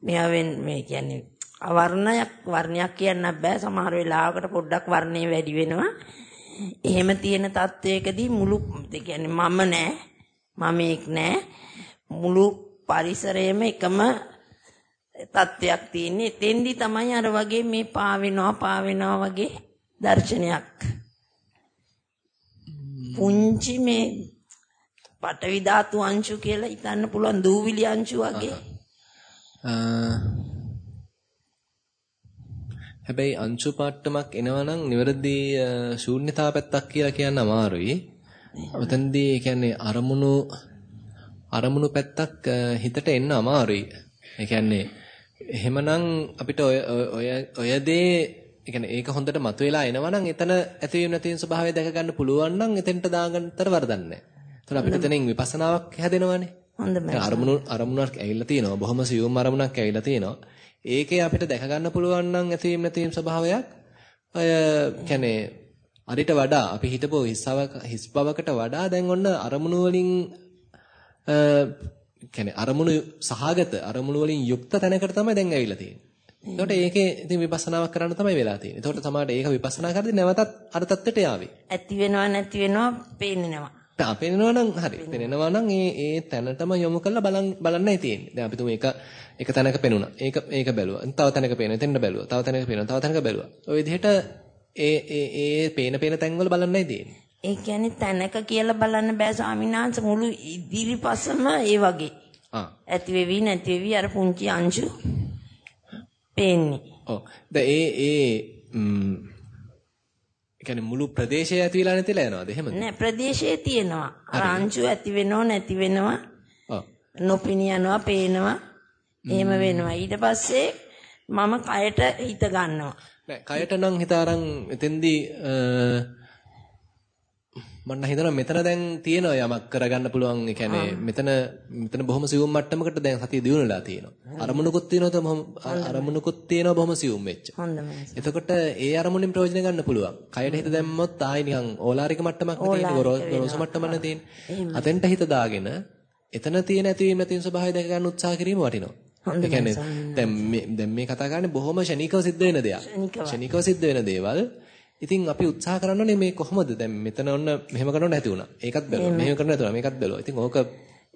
මෙයාවෙන් මේ කියන්නේ අවර්ණයක් වර්ණයක් කියන්න බෑ සමහර වෙලාවකට පොඩ්ඩක් වර්ණය වැඩි වෙනවා. එහෙම තියෙන තත්වයකදී මුළු කියන්නේ මම නෑ මම එක් නෑ මුළු පරිසරයේම එකම තත්වයක් තියෙන්නේ. එතෙන්දි තමයි අර වගේ මේ පාවෙනවා පාවෙනවා වගේ දර්ශනයක්. පුංචි මේ පටවි ධාතු අංශු කියලා හිතන්න පුළුවන් දූවිලි අංශු වගේ. හැබැයි අංශු පාට්ටමක් එනවනම් නිවැරදි ශූන්‍යතාව පැත්තක් කියලා කියන්න අමාරුයි. ඔතනදී කියන්නේ අරමුණු අරමුණු පැත්තක් හිතට එන්න අමාරුයි. ඒ කියන්නේ එහෙමනම් අපිට ඔය ඔය ඔය දේ කියන්නේ ඒක හොඳට මතුවලා එනවනම් එතන ඇතිවීම නැතිවීම ස්වභාවය දැක ගන්න පුළුවන් නම් එතෙන්ට දාගන්නතර වරදක් නැහැ. එතකොට අපිට එතනින් විපස්සනාවක් හැදෙනවනේ. හොඳයි. අරමුණු අරමුණක් ඇවිල්ලා තියෙනවා. බොහොම සියුම් අරමුණක් ඇවිල්ලා තියෙනවා. ඒකේ අපිට දැක ගන්න පුළුවන් නම් ඇතිවීම නැතිවීම ස්වභාවයක් අය කියන්නේ අරිට වඩා අපි හිතපෝ හිස් බවකට වඩා දැන් ඔන්න අරමුණු වලින් කියන්නේ අරමුණු සහගත අරමුණු වලින් යුක්ත තැනකට තමයි දැන් ඇවිල්ලා තියෙන්නේ. එතකොට ඒකේ ඉතින් විපස්සනාවක් කරන්න තමයි වෙලා තියෙන්නේ. එතකොට තමයි ඒක විපස්සනා කරද්දී නැවතත් අර தත්ත්වයට යාවේ. ඇති වෙනවා නැති වෙනවා පේන්නනවා. පේනවා නම් හරි. පේනවා නම් ඒ ඒ තැනටම යොමු කරලා බලන් බලන්නයි තියෙන්නේ. දැන් අපි තුමු එක එක තැනක පෙනුණා. ඒක ඒක බැලුවා. තව තැනක පේනවා. එතෙන්ට බැලුවා. තව තැනක පේනවා. තව තැනක බැලුවා. ඔය විදිහට ඒ ඒ ඒ පේන පේන තැන්වල බලන්නයි තියෙන්නේ. ඒ කියන්නේ තැනක කියලා බලන්න බෑ ස්වාමීන් වහන්සේ මුළු ඉදිරිපසම ඒ වගේ. ආ. ඇති වෙවි නැති වෙවි අර පුංචි අංශු පේන්නේ. ඔව්. දැන් ඒ ඒ කියන්නේ මුළු ප්‍රදේශය ඇති වෙලා නැතිලා යනවාද එහෙමද? නෑ ප්‍රදේශයේ තියෙනවා. අර අංශු ඇති වෙනව නැති වෙනවා. ඔව්. නොපිනියනවා, පේනවා. එහෙම වෙනවා. ඊට පස්සේ මම කයට හිත ගන්නවා. නෑ කයට නම් හිත අරන් එතෙන්දී මම හිතනවා මෙතන දැන් තියෙනවා යමක් කරගන්න පුළුවන්. ඒ කියන්නේ මෙතන මෙතන බොහොම සියුම් මට්ටමකට දැන් සතිය දියුණුලා තියෙනවා. අරමුණුකුත් තියෙනවා තම අරමුණුකුත් තියෙනවා බොහොම සියුම් වෙච්ච. එතකොට ඒ අරමුණෙන් ප්‍රයෝජන ගන්න පුළුවන්. කයට හිත දැම්මොත් ආයි නිකන් ඕලාරික මට්ටමක් තියෙන ගොරෝසු මට්ටමක් තියෙන. අතෙන්ට හිත දාගෙන එතන තියෙන ඇතිවීම නැතිවීම ස්වභාවය දැක ගන්න උත්සාහ කිරීම වටිනවා. ඒ කියන්නේ දැන් මේ දැන් මේ කතා කරන්නේ බොහොම ෂණිකව සිද්ධ වෙන දෙයක්. ෂණිකව සිද්ධ වෙන දේවල් ඉතින් අපි උත්සාහ කරන්න ඕනේ මේ කොහොමද දැන් මෙතන ඔන්න මෙහෙම කරනවට නැති වුණා. ඒකත් බැලුවා. මෙහෙම කරන්න නැතුණා. මේකත් බැලුවා. ඉතින් ඕක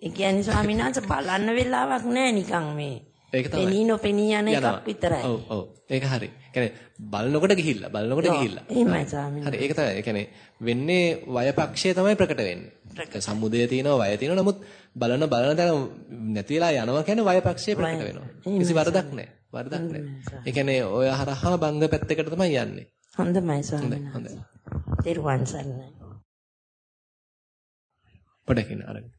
ඒ කියන්නේ ස්වාමීන් වහන්සේ බලන්න වෙලාවක් නැහැ නිකන් මේ ඒක තමයි. පෙනී නොපෙනී යන. එකක් විතරයි. ඔව් ඔව්. ඒක හරි. කියන්නේ බලනකොට ගිහිල්ලා බලනකොට ගිහිල්ලා. එහෙමයි ස්වාමීනි. හරි ඒක තමයි. ඒ කියන්නේ වෙන්නේ වයපක්ෂය තමයි ප්‍රකට වෙන්නේ. සමුදය තියෙනවා වය තියෙනවා නමුත් බලන බලන තැන නැති වෙලා යනවා කියන්නේ වයපක්ෂය ප්‍රකට වෙනවා. කිසි වරදක් නැහැ. වරදක් නැහැ. ඒ කියන්නේ ඔය හරහා බංග පැත්තකට තමයි යන්නේ. හොඳයි ස්වාමීනි. හොඳයි. තෙරුවන් සරණයි. පොඩකින් අරගෙන.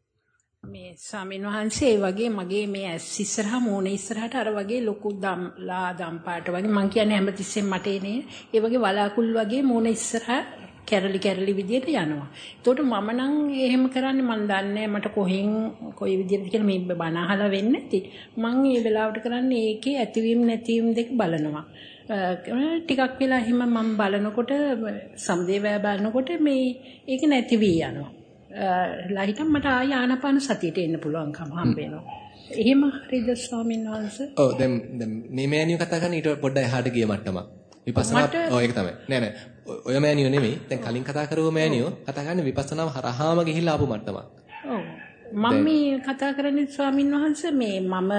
මේ ස්වාමීන් වහන්සේ ඒ වගේ මගේ මේ ඇස් ඉස්සරහා මූණ ඉස්සරහට අර වගේ ලොකු දම්ලා දම් පාට වගේ මං කියන්නේ හැමතිස්සෙම මට එනේ ඒ වගේ වලාකුළු වගේ මූණ ඉස්සරහා කැරලි කැරලි විදියට යනවා. ඒතකොට මම නම් එහෙම කරන්නේ මන් දන්නේ මට කොහෙන් කොයි විදියට කියලා මේ බණ අහලා වෙන්නේ නැති. මං මේ වෙලාවට කරන්නේ ඒකේ ඇතිවීම නැතිවීම දෙක බලනවා. ටිකක් වෙලා එහෙම මම බලනකොට සම්දේවය බලනකොට මේ ඒක නැති වී යනවා. ලහිටම් මට ආය ආනපාන සතියට එන්න පුළුවන්කම හම්බ වෙනවා. එහෙම හරිද ස්වාමීන් වහන්සේ? ඔව් දැන් දැන් මේ මෑනියෝ කතා කරන්නේ ඊට පොඩ්ඩක් එහාට ගිය මට්ටමක්. විපස්සනා ඔව් ඒක තමයි. නෑ නෑ. ඔය මෑනියෝ නෙමෙයි. දැන් කලින් කතා කරව මෑනියෝ කතා කරන්නේ විපස්සනාව හරහාම ගිහිල්ලා ආපු මට්ටමක්. ඔව්. මම මේ කතා කරන්නේ ස්වාමීන් වහන්සේ මේ මම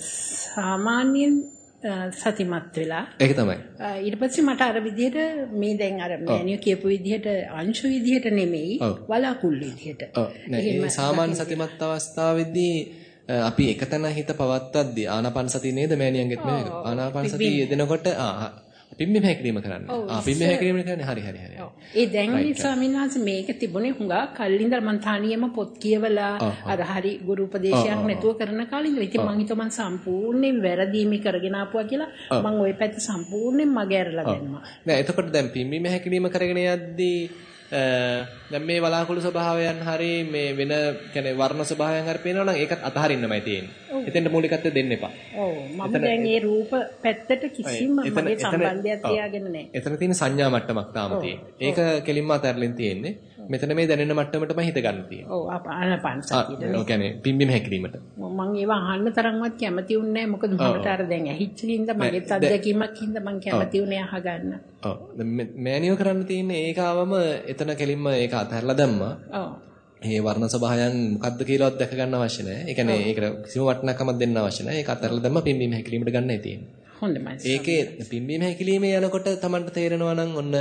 සාමාන්‍යයෙන් සතිමත් වෙලා. ඒක තමයි. ඊට පස්සේ මට අර විදිහට මේ දැන් අර මෑනියෝ කියපු විදිහට අංශු විදිහට නෙමෙයි වලාකුළු විදිහට. ඒ සාමාන්‍ය සතිමත් අවස්ථාවේදී අපි එකතැන හිත පවත්වද්දී ආනාපාන සතිය නේද මෑනියන්ගෙත් මේක. ආනාපාන සතිය යෙදෙනකොට ආ පිම්බීම හැකිරීම කරන්නේ. ආ පිම්බීම හැකිරීම කරන්නේ. හරි හරි හරි. ඒ දැන් ස්වාමීන් වහන්සේ මේක තිබුණේ හුඟා කල්ලින්දර මං තානියම පොත් කියවලා අර හරි ගුරු උපදේශයක් නැතුව කරන කාලින්ද. ඉතින් මං හිතුවා මං සම්පූර්ණයෙන් වැරදීමි කරගෙන ආපුවා කියලා. මං ওই පැත්ත සම්පූර්ණයෙන් මග ඇරලා දැම්මා. නෑ එතකොට දැන් පිම්බීම හැකිරීම කරගෙන යද්දී දැන් මේ වලාකුළු ස්වභාවයන් හරි මේ වෙන කියන්නේ වර්ණ ස්වභාවයන් හරි පේනවා නම් ඒකත් අතහරින්නමයි තියෙන්නේ. එතෙන්ට මූලිකත්වය දෙන්න එපා. ඔව් මම දැන් මේ රූප පැත්තට කිසිම මගේ සම්බන්ධයක් තියාගෙන නැහැ. එතන තියෙන සංඥා මට්ටමක් තාම තියෙන්නේ. ඒක කෙලින්ම අතහැරලින් තියෙන්නේ. මෙතන මේ දැනෙන මට්ටමටම හිත ගන්න තියෙන්නේ. ඔව් ආනපන සතියට. ඒ කියන්නේ පිම්බීම හැකිරීමට. මම ඒවා අහන්න තරම්වත් කැමති උන්නේ නැහැ. මොකද මට අර දැන් ඇහිච්ච හින්දා මගේ අත්දැකීමක් හින්දා මම කැමති උනේ අහගන්න. ඔව්. මෑනියෝ කරන්න තියෙන්නේ ඒකවම එතන කෙලින්ම ඒක අතහැරලා දැම්මා. ඔව්. මේ වර්ණ සභාවයන් මොකද්ද කියලාවත් දැක ගන්න අවශ්‍ය නැහැ. ඒ කියන්නේ ඒකට කිසිම වටිනාකමක් දෙන්න අවශ්‍ය නැහැ. ඒක අතහැරලා දැම්ම පිම්බීම හැකිලීමට ගන්නයි තියෙන්නේ. හොඳයි. ඒකේ පිම්බීම හැකිලීමේ යනකොට Tamanට තේරෙනවා නම් ඔන්න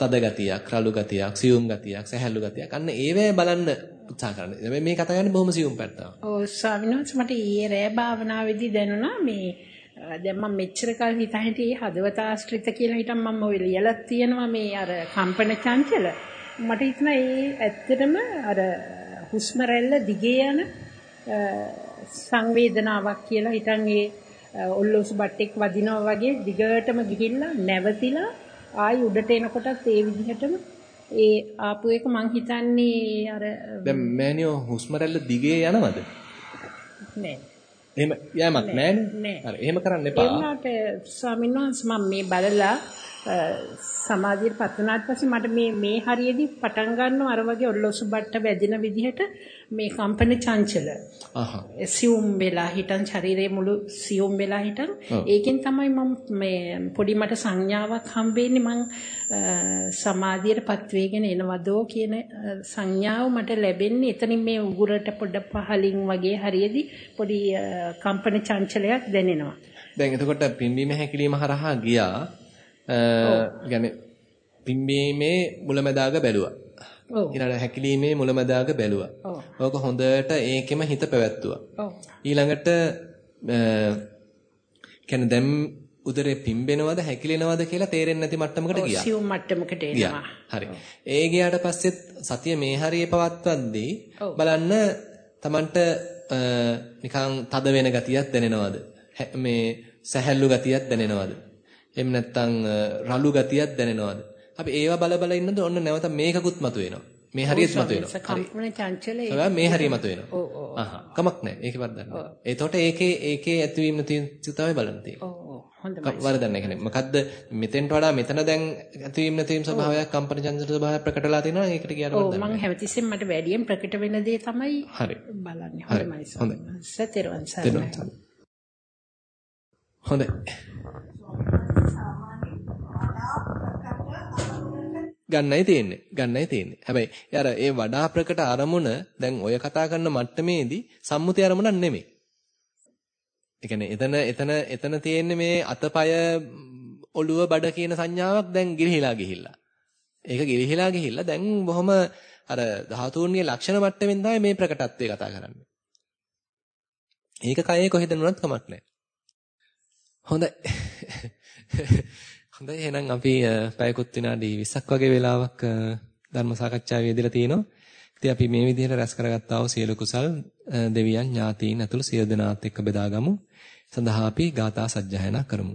තද ගතියක්, රළු ගතියක්, සියුම් ගතියක්, සැහැල්ලු ගතියක්. අන්න ඒවැ බලන්න උත්සාහ කරන්න. හැබැයි මේ කතා කරන්නේ බොහොම සියුම් පැත්තක්. ඔව් ස්වාමීන් වහන්සේ මට ඊයේ රෑ භාවනාවේදී දැනුණා මේ දැන් මම මෙච්චර කල් හිතා හිටියේ හදවත ආශ්‍රිත කියලා හිටන් මම ඔය ලියලා තියෙනවා මේ අර කම්පන චංචල. මට හිතෙනවා ඒ ඇත්තටම අර හුස්ම රැල්ල දිගේ යන සංවේදනාවක් කියලා හිතන් ඒ ඔල්ලෝසු බට්ටෙක් වදිනවා වගේ දිගටම ගිහිල්ලා නැවතිලා ආයි උඩට එනකොටත් ඒ විදිහටම ඒ ආපු එක මං හිතන්නේ අර දැන් මෑනියෝ හුස්ම රැල්ල දිගේ යනවද? නෑ. එහෙම යෑමක් නෑනේ. හරි. එහෙම කරන්න එපා. ඒ වුණාට ස්වාමීන් වහන්සේ මම මේ බලලා සමාධියට පත් වුණාට පස්සේ මට මේ මේ හරියේදී පටන් ගන්නව අර වගේ ඔල්ලොසු බට්ට වැදින විදිහට මේ කම්පන චංචල. අහහ. සියුම් වෙලා හිටන් ශරීරයේ මුළු සියුම් වෙලා හිටන් ඒකෙන් තමයි මම මේ පොඩි මට සංඥාවක් හම්බෙන්නේ මං සමාධියට පත් වෙගෙන එනවදෝ කියන සංඥාව මට ලැබෙන්නේ එතනින් මේ උගුරට පොඩ පහලින් වගේ හරියේදී පොඩි කම්පන චංචලයක් දැනෙනවා. දැන් එතකොට පිම්බීම හැකිලිම හරහා ගියා يعني පිම්බීමේ මුලැමැදාග බැලුවා. ඔව්. ඊළඟ හැකිලීමේ මුලැමැදාග බැලුවා. ඔව්. ඕක හොඳට ඒකෙම හිත පැවැත්තුවා. ඔව්. ඊළඟට කියන්නේ දැන් උදරේ පිම්බෙනවද හැකිලෙනවද කියලා තේරෙන්නේ නැති මට්ටමකට ගියා. සියුම් මට්ටමකට ගියා. එනවා. හරි. ඒ ගියාට පස්සෙත් සතිය මේ හරියේ පවත්වද්දී බලන්න Tamanට නිකන් තද වෙන ගතියක් දැනෙනවද? මේ සැහැල්ලු ගතියක් දැනෙනවද? එහෙම නැත්නම් රළු ගතියක් දැනෙනවද? අපි ඒවා බල බල ඉන්නද ඔන්න නැවත මේකකුත් මතුවෙනවා. මේ හරියට මතුවෙනවා. කම්පන චංචලයේ හරි. මේ හරිය මතුවෙනවා. ඔව් ඔව්. අහහ. කමක් නැහැ. ඒකේ වරදක් නැහැ. එතකොට ඒකේ ඒකේ ඇතිවීම නැතිවීම තමයි බලන්න තියෙන්නේ. ඔව් ඔව්. හොඳයි. වරදක් නැහැ. කියන්නේ මොකද්ද මෙතෙන්ට වඩා මෙතන දැන් ඇතිවීම නැතිවීම ස්වභාවයක් කම්පන චංචල ස්වභාවයක් ප්‍රකටලා තියෙනවා. ඒකට කියන්න ඔව් වරදක් මම හැමතිස්සෙම මට වැඩියෙන් ප්‍රකට වෙන දේ තමයි. බලන්නේ. හොඳයි. හොඳයි. සතරවන්. ගන්න. හොඳයි. ගන්නයි තියෙන්නේ. ගන්නයි තියෙන්නේ. හැබැයි යාර ඒ වඩා ප්‍රකට අරමුණ දැන් ඔය කතා කරන මට්ටමේදී සම්මුති අරමුණක් නෙමෙයි. ඒ කියන්නේ එතන එතන එතන තියෙන්නේ මේ අතපය ඔළුව බඩ කියන සංඥාවක් දැන් ගිලිහිලා ගිහිල්ලා. ඒක ගිලිහිලා ගිහිල්ලා දැන් බොහොම අර ධාතුන්ගේ ලක්ෂණ මට්ටමින් තමයි මේ ප්‍රකටත්වය කතා කරන්නේ. ඒක කයේ කොහෙද නුනත් කමක් නැහැ. හොඳයි. හොඳයි එහෙනම් අපි පැයකුත් විනාඩි 20ක් වගේ වෙලාවක් ධර්ම සාකච්ඡාවේ යෙදලා තිනවා. ඉතින් අපි මේ විදිහට රැස් කරගත්තා වූ සියලු කුසල් දෙවියන් ඥාතීන් ඇතුළු සියලු දෙනාත් එක්ක බෙදාගමු. සඳහා අපි ගාථා සජ්ජායනා කරමු.